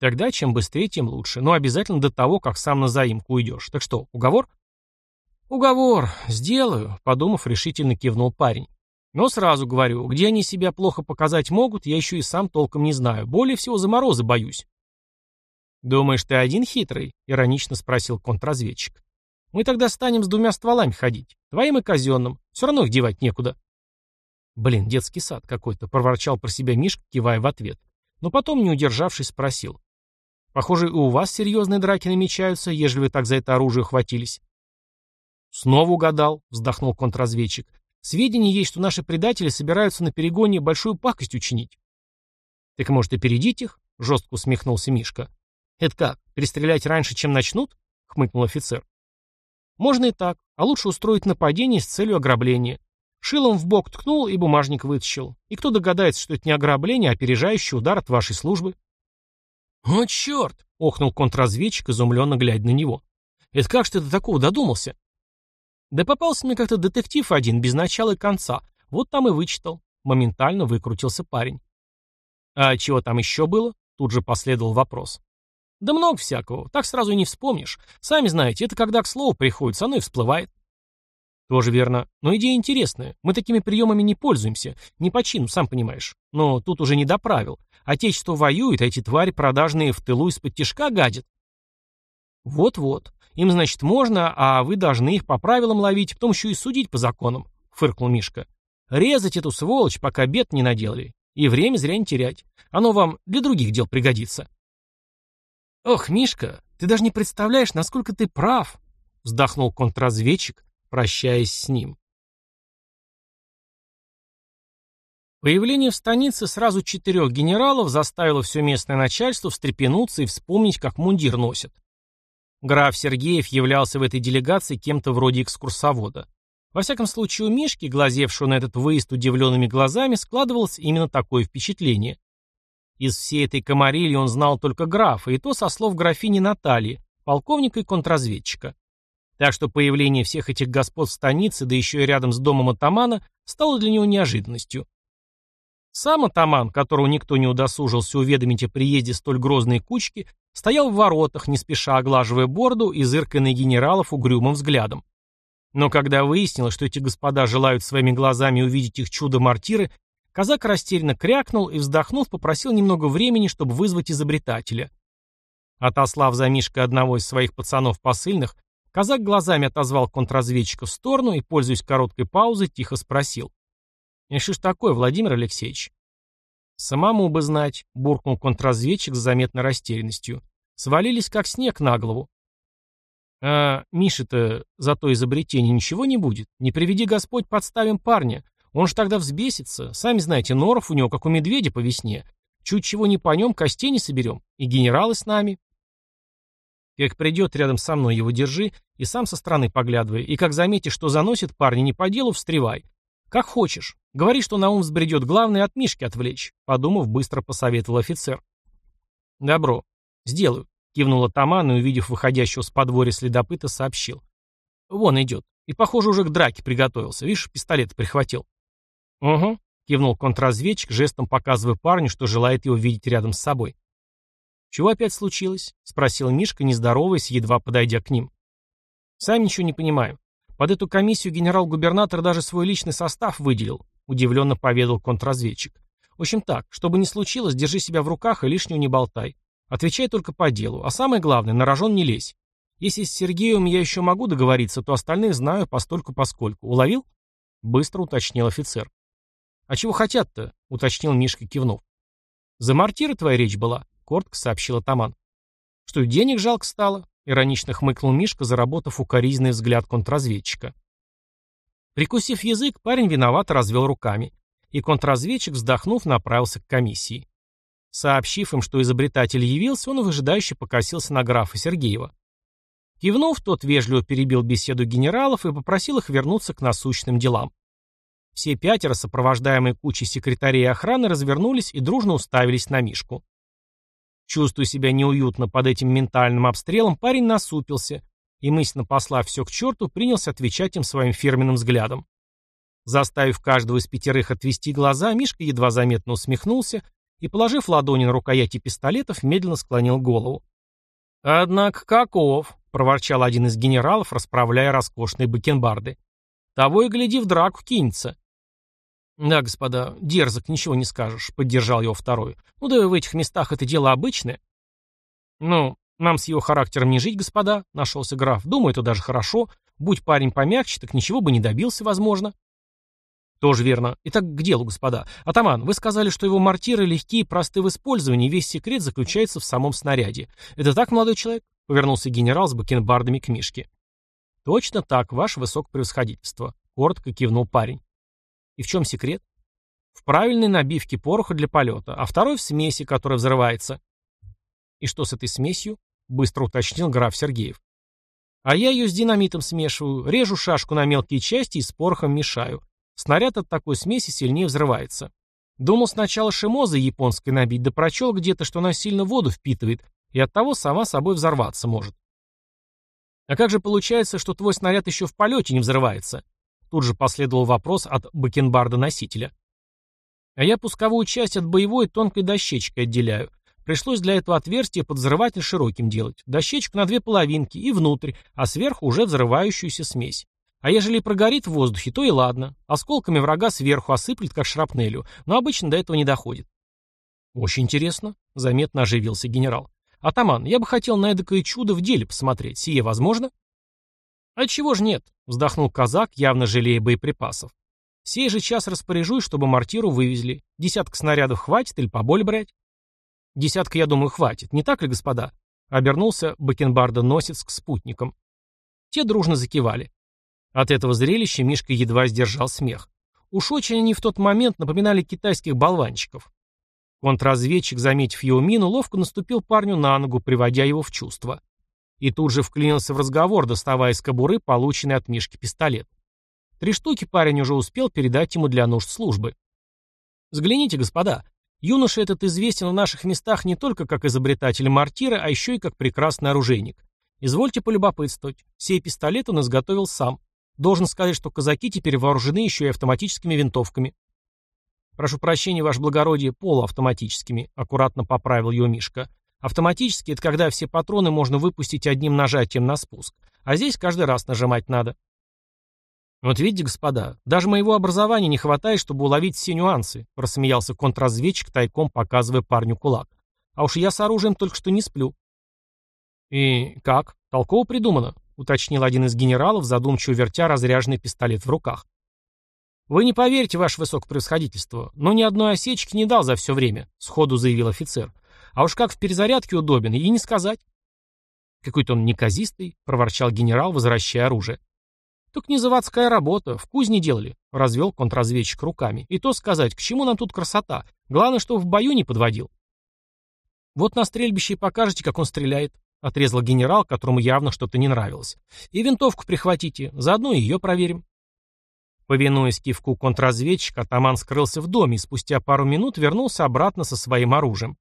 «Тогда чем быстрее, тем лучше. Но обязательно до того, как сам на заимку уйдешь. Так что, уговор?» «Уговор. Сделаю», — подумав, решительно кивнул парень. «Но сразу говорю, где они себя плохо показать могут, я еще и сам толком не знаю. Более всего за морозы боюсь». «Думаешь, ты один хитрый?» — иронично спросил контрразведчик. «Мы тогда станем с двумя стволами ходить, твоим и казенным. Все равно их девать некуда». «Блин, детский сад какой-то», — проворчал про себя Мишка, кивая в ответ. Но потом, не удержавшись, спросил. «Похоже, и у вас серьезные драки намечаются, ежели вы так за это оружие хватились». «Снова угадал», — вздохнул контрразведчик. «Сведения есть, что наши предатели собираются на перегоне большую пакость учинить». «Так, может, опередить их?» — жестко усмехнулся Мишка. «Это как, перестрелять раньше, чем начнут?» — хмыкнул офицер. «Можно и так, а лучше устроить нападение с целью ограбления. Шилом в бок ткнул и бумажник вытащил. И кто догадается, что это не ограбление, а опережающий удар от вашей службы?» «О, черт!» — охнул контрразведчик, изумленно глядя на него. «Это как же ты до такого додумался?» «Да попался мне как-то детектив один, без начала и конца. Вот там и вычитал». Моментально выкрутился парень. «А чего там еще было?» Тут же последовал вопрос. Да много всякого, так сразу и не вспомнишь. Сами знаете, это когда к слову приходится, оно и всплывает. Тоже верно. Но идея интересная. Мы такими приемами не пользуемся. Не по чину, сам понимаешь. Но тут уже не до правил. Отечество воюет, а эти твари продажные в тылу из-под тишка гадят. Вот-вот. Им, значит, можно, а вы должны их по правилам ловить, потом еще и судить по законам, фыркнул Мишка. Резать эту сволочь, пока бед не наделали. И время зря не терять. Оно вам для других дел пригодится. «Ох, Мишка, ты даже не представляешь, насколько ты прав!» — вздохнул контрразведчик, прощаясь с ним. Появление в станице сразу четырех генералов заставило все местное начальство встрепенуться и вспомнить, как мундир носят. Граф Сергеев являлся в этой делегации кем-то вроде экскурсовода. Во всяком случае, у Мишки, глазевшего на этот выезд удивленными глазами, складывалось именно такое впечатление. Из всей этой комарильи он знал только графа, и то со слов графини Натальи, полковника и контрразведчика. Так что появление всех этих господ в станице, да еще и рядом с домом атамана, стало для него неожиданностью. Сам атаман, которого никто не удосужился уведомить о приезде столь грозной кучки, стоял в воротах, не спеша оглаживая бороду и зыркая на генералов угрюмым взглядом. Но когда выяснилось, что эти господа желают своими глазами увидеть их чудо-мартиры, Казак растерянно крякнул и, вздохнув, попросил немного времени, чтобы вызвать изобретателя. Отослав за Мишкой одного из своих пацанов посыльных, казак глазами отозвал контрразведчика в сторону и, пользуясь короткой паузой, тихо спросил. «И что ж такое, Владимир Алексеевич?» «Самому бы знать», — буркнул контрразведчик с заметной растерянностью. «Свалились, как снег на голову». «А Миша-то за то изобретение ничего не будет? Не приведи Господь, подставим парня. Он же тогда взбесится. Сами знаете, норов у него, как у медведя по весне. Чуть чего не по нем, костей не соберем. И генералы с нами. Как придет рядом со мной, его держи, и сам со стороны поглядывай. И как заметишь, что заносит парня не по делу, встревай. Как хочешь. Говори, что на ум взбредет, главное от Мишки отвлечь. Подумав, быстро посоветовал офицер. Добро. Сделаю. Кивнул атаман и, увидев выходящего с подворья следопыта, сообщил. Вон идет. И, похоже, уже к драке приготовился. Видишь, пистолет прихватил. «Угу», — кивнул контрразведчик, жестом показывая парню, что желает его видеть рядом с собой. «Чего опять случилось?» — спросил Мишка, не здороваясь, едва подойдя к ним. «Сам ничего не понимаю. Под эту комиссию генерал-губернатор даже свой личный состав выделил», — удивленно поведал контрразведчик. «В общем так, что бы ни случилось, держи себя в руках и лишнего не болтай. Отвечай только по делу, а самое главное, на рожон не лезь. Если с Сергеем я еще могу договориться, то остальных знаю постольку-поскольку. Уловил?» — быстро уточнил офицер. «А чего хотят-то?» — уточнил Мишка, кивнув. «За мортиры твоя речь была», — коротко сообщил атаман. «Что, денег жалко стало?» — иронично хмыкнул Мишка, заработав укоризненный взгляд контрразведчика. Прикусив язык, парень виновато развел руками. и контрразведчик, вздохнув, направился к комиссии. Сообщив им, что изобретатель явился, он выжидающе покосился на графа Сергеева. Кивнув, тот вежливо перебил беседу генералов и попросил их вернуться к насущным делам. Все пятеро, сопровождаемые кучей секретарей и охраны, развернулись и дружно уставились на Мишку. Чувствуя себя неуютно под этим ментальным обстрелом, парень насупился и, мысленно послав все к черту, принялся отвечать им своим фирменным взглядом. Заставив каждого из пятерых отвести глаза, Мишка едва заметно усмехнулся и, положив ладони на рукояти пистолетов, медленно склонил голову. «Однако каков?» — проворчал один из генералов, расправляя роскошные бакенбарды. «Того и гляди, в драку кинется». «Да, господа, дерзок, ничего не скажешь», — поддержал его второй. «Ну да в этих местах это дело обычное». «Ну, нам с его характером не жить, господа», — нашелся граф. «Думаю, это даже хорошо. Будь парень помягче, так ничего бы не добился, возможно». «Тоже верно. Итак, к делу, господа. Атаман, вы сказали, что его мортиры легкие и просты в использовании, весь секрет заключается в самом снаряде. Это так, молодой человек?» — повернулся генерал с бакенбардами к Мишке. «Точно так, ваше высокопревосходительство», — коротко кивнул парень. И в чем секрет? В правильной набивке пороха для полета, а второй в смеси, которая взрывается. И что с этой смесью? Быстро уточнил граф Сергеев. А я ее с динамитом смешиваю, режу шашку на мелкие части и с порохом мешаю. Снаряд от такой смеси сильнее взрывается. Думал сначала шимозой японской набить, да прочел где-то, что она сильно воду впитывает, и оттого сама собой взорваться может. А как же получается, что твой снаряд еще в полете не взрывается? Тут же последовал вопрос от бакенбарда-носителя. А я пусковую часть от боевой тонкой дощечкой отделяю. Пришлось для этого отверстия под взрыватель широким делать. Дощечку на две половинки и внутрь, а сверху уже взрывающуюся смесь. А ежели прогорит в воздухе, то и ладно. Осколками врага сверху осыплет, как шрапнелью, но обычно до этого не доходит. Очень интересно, заметно оживился генерал. Атаман, я бы хотел на эдакое чудо в деле посмотреть. Сие возможно? «А чего ж нет?» — вздохнул казак, явно жалея боеприпасов. «Сей же час распоряжусь, чтобы мортиру вывезли. Десятка снарядов хватит или поболь брать?» «Десятка, я думаю, хватит. Не так ли, господа?» — обернулся Бакенбарда-носец к спутникам. Те дружно закивали. От этого зрелища Мишка едва сдержал смех. Уж очень они в тот момент напоминали китайских болванчиков. Контрразведчик, заметив его мину, ловко наступил парню на ногу, приводя его в чувство и тут же вклинился в разговор, доставая из кобуры полученный от Мишки пистолет. Три штуки парень уже успел передать ему для нужд службы. Взгляните, господа, юноша этот известен в наших местах не только как изобретатель мортира, а еще и как прекрасный оружейник. Извольте полюбопытствовать, сей пистолет он изготовил сам. Должен сказать, что казаки теперь вооружены еще и автоматическими винтовками. Прошу прощения, ваше благородие, полуавтоматическими, аккуратно поправил его Мишка. Автоматически это когда все патроны можно выпустить одним нажатием на спуск, а здесь каждый раз нажимать надо. Вот видите, господа, даже моего образования не хватает, чтобы уловить все нюансы, рассмеялся контрразведчик, тайком показывая парню кулак. А уж я с оружием только что не сплю. И как? Толково придумано, уточнил один из генералов, задумчиво вертя разряженный пистолет в руках. «Вы не поверите, ваше высокопревосходительство, но ни одной осечки не дал за все время», — сходу заявил офицер. А уж как в перезарядке удобен, и не сказать. Какой-то он неказистый, проворчал генерал, возвращая оружие. Так не заводская работа, в кузне делали, развел контрразведчик руками. И то сказать, к чему нам тут красота? Главное, что в бою не подводил. Вот на стрельбище и покажете, как он стреляет, отрезал генерал, которому явно что-то не нравилось. И винтовку прихватите, заодно ее проверим. Повинуясь кивку контрразведчика, атаман скрылся в доме и спустя пару минут вернулся обратно со своим оружием.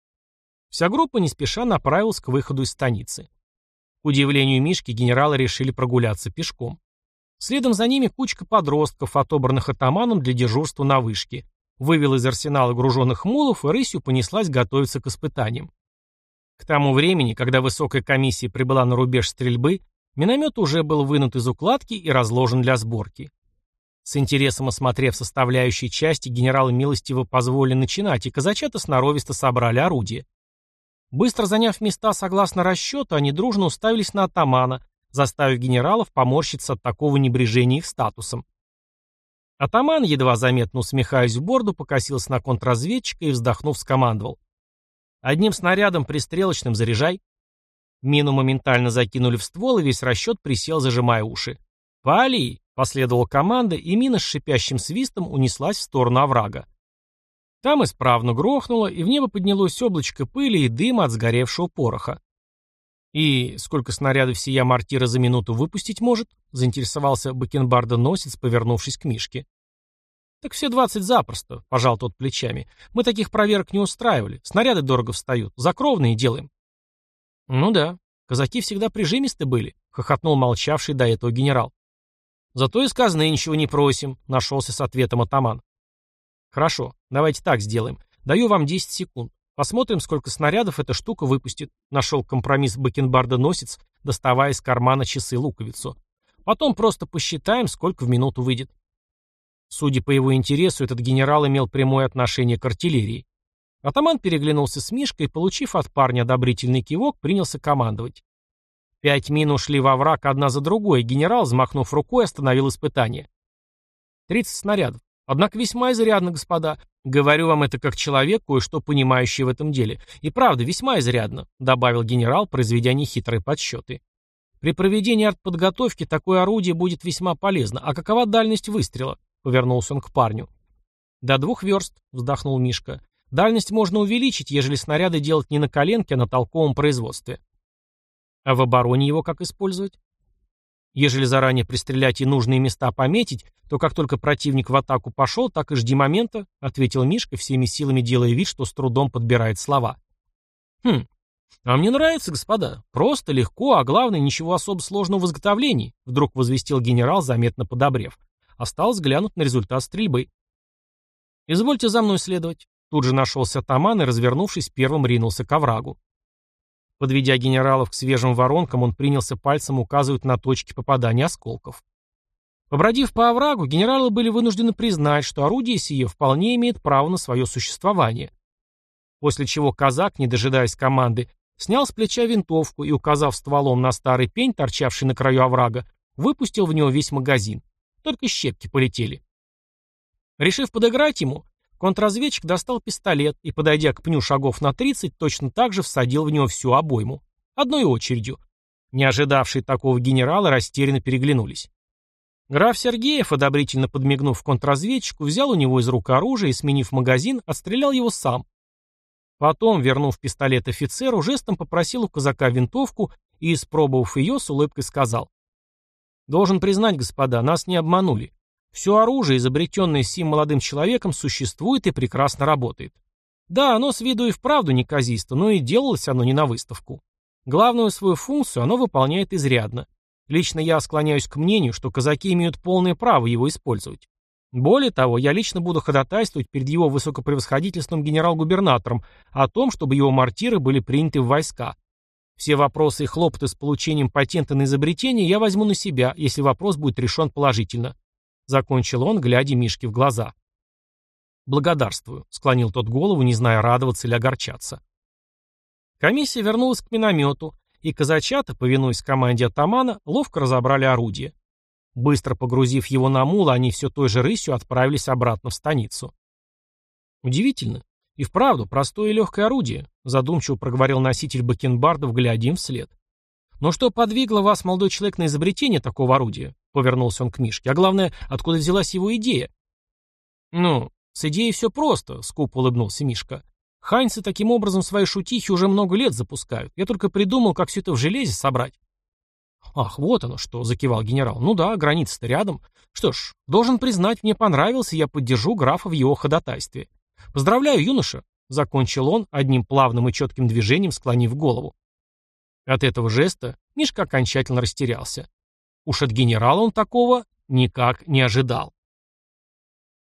Вся группа не спеша направилась к выходу из станицы. К удивлению Мишки, генералы решили прогуляться пешком. Следом за ними кучка подростков, отобранных атаманом для дежурства на вышке, вывел из арсенала груженных мулов и рысью понеслась готовиться к испытаниям. К тому времени, когда высокая комиссия прибыла на рубеж стрельбы, миномет уже был вынут из укладки и разложен для сборки. С интересом осмотрев составляющие части, генералы милостиво позволили начинать, и казачата сноровисто собрали орудие. Быстро заняв места согласно расчету, они дружно уставились на атамана, заставив генералов поморщиться от такого небрежения их статусом. Атаман, едва заметно усмехаясь в борду, покосился на контрразведчика и, вздохнув, скомандовал. «Одним снарядом пристрелочным заряжай». Мину моментально закинули в ствол, и весь расчет присел, зажимая уши. «Пали!» — последовала команда, и мина с шипящим свистом унеслась в сторону оврага. Там исправно грохнуло, и в небо поднялось облачко пыли и дыма от сгоревшего пороха. «И сколько снарядов сия мортира за минуту выпустить может?» — заинтересовался бакенбарда-носец, повернувшись к Мишке. «Так все двадцать запросто», — пожал тот плечами. «Мы таких проверок не устраивали. Снаряды дорого встают. Закровные делаем». «Ну да. Казаки всегда прижимисты были», — хохотнул молчавший до этого генерал. «Зато из казны ничего не просим», — нашелся с ответом атаман. «Хорошо, давайте так сделаем. Даю вам 10 секунд. Посмотрим, сколько снарядов эта штука выпустит», — нашел компромисс бакенбарда-носец, доставая из кармана часы-луковицу. «Потом просто посчитаем, сколько в минуту выйдет». Судя по его интересу, этот генерал имел прямое отношение к артиллерии. Атаман переглянулся с Мишкой и, получив от парня одобрительный кивок, принялся командовать. Пять мин ушли во враг одна за другой, генерал, взмахнув рукой, остановил испытание. Тридцать снарядов. Однако весьма изрядно, господа. Говорю вам это как человек, кое-что понимающий в этом деле. И правда, весьма изрядно, добавил генерал, произведя нехитрые подсчеты. При проведении артподготовки такое орудие будет весьма полезно. А какова дальность выстрела? Повернулся он к парню. До двух верст, вздохнул Мишка. Дальность можно увеличить, ежели снаряды делать не на коленке, а на толковом производстве. А в обороне его как использовать? Ежели заранее пристрелять и нужные места пометить, то как только противник в атаку пошел, так и жди момента, ответил Мишка, всеми силами делая вид, что с трудом подбирает слова. Хм, а мне нравится, господа. Просто, легко, а главное, ничего особо сложного в изготовлении, вдруг возвестил генерал, заметно подобрев. Осталось глянуть на результат стрельбы. «Извольте за мной следовать». Тут же нашелся атаман и, развернувшись, первым ринулся к оврагу. Подведя генералов к свежим воронкам, он принялся пальцем указывать на точки попадания осколков. Побродив по оврагу, генералы были вынуждены признать, что орудие сие вполне имеет право на свое существование. После чего казак, не дожидаясь команды, снял с плеча винтовку и, указав стволом на старый пень, торчавший на краю оврага, выпустил в него весь магазин. Только щепки полетели. Решив подыграть ему, Контрразведчик достал пистолет и, подойдя к пню шагов на 30, точно так же всадил в него всю обойму. Одной очередью. Не ожидавшие такого генерала растерянно переглянулись. Граф Сергеев, одобрительно подмигнув контрразведчику, взял у него из рук оружие и, сменив магазин, отстрелял его сам. Потом, вернув пистолет офицеру, жестом попросил у казака винтовку и, испробовав ее, с улыбкой сказал. «Должен признать, господа, нас не обманули. Все оружие, изобретенное сим молодым человеком, существует и прекрасно работает. Да, оно с виду и вправду неказисто, но и делалось оно не на выставку. Главную свою функцию оно выполняет изрядно. Лично я склоняюсь к мнению, что казаки имеют полное право его использовать. Более того, я лично буду ходатайствовать перед его высокопревосходительством генерал-губернатором о том, чтобы его мортиры были приняты в войска. Все вопросы и хлопоты с получением патента на изобретение я возьму на себя, если вопрос будет решен положительно. Закончил он, глядя Мишке в глаза. «Благодарствую», — склонил тот голову, не зная, радоваться или огорчаться. Комиссия вернулась к миномету, и казачата, повинуясь команде атамана, ловко разобрали орудие. Быстро погрузив его на мул, они все той же рысью отправились обратно в станицу. Удивительно. И вправду, простое и легкое орудие, задумчиво проговорил носитель бакенбардов, глядя им вслед. Но что подвигло вас, молодой человек, на изобретение такого орудия? Повернулся он к Мишке. А главное, откуда взялась его идея? Ну, с идеей все просто, скупо улыбнулся Мишка. Ханьцы таким образом свои шутихи уже много лет запускают. Я только придумал, как все это в железе собрать. Ах, вот оно что, закивал генерал. Ну да, граница-то рядом. Что ж, должен признать, мне понравился, я поддержу графа в его ходатайстве. Поздравляю, юноша, закончил он, одним плавным и четким движением склонив голову. От этого жеста Мишка окончательно растерялся. Уж от генерала он такого никак не ожидал.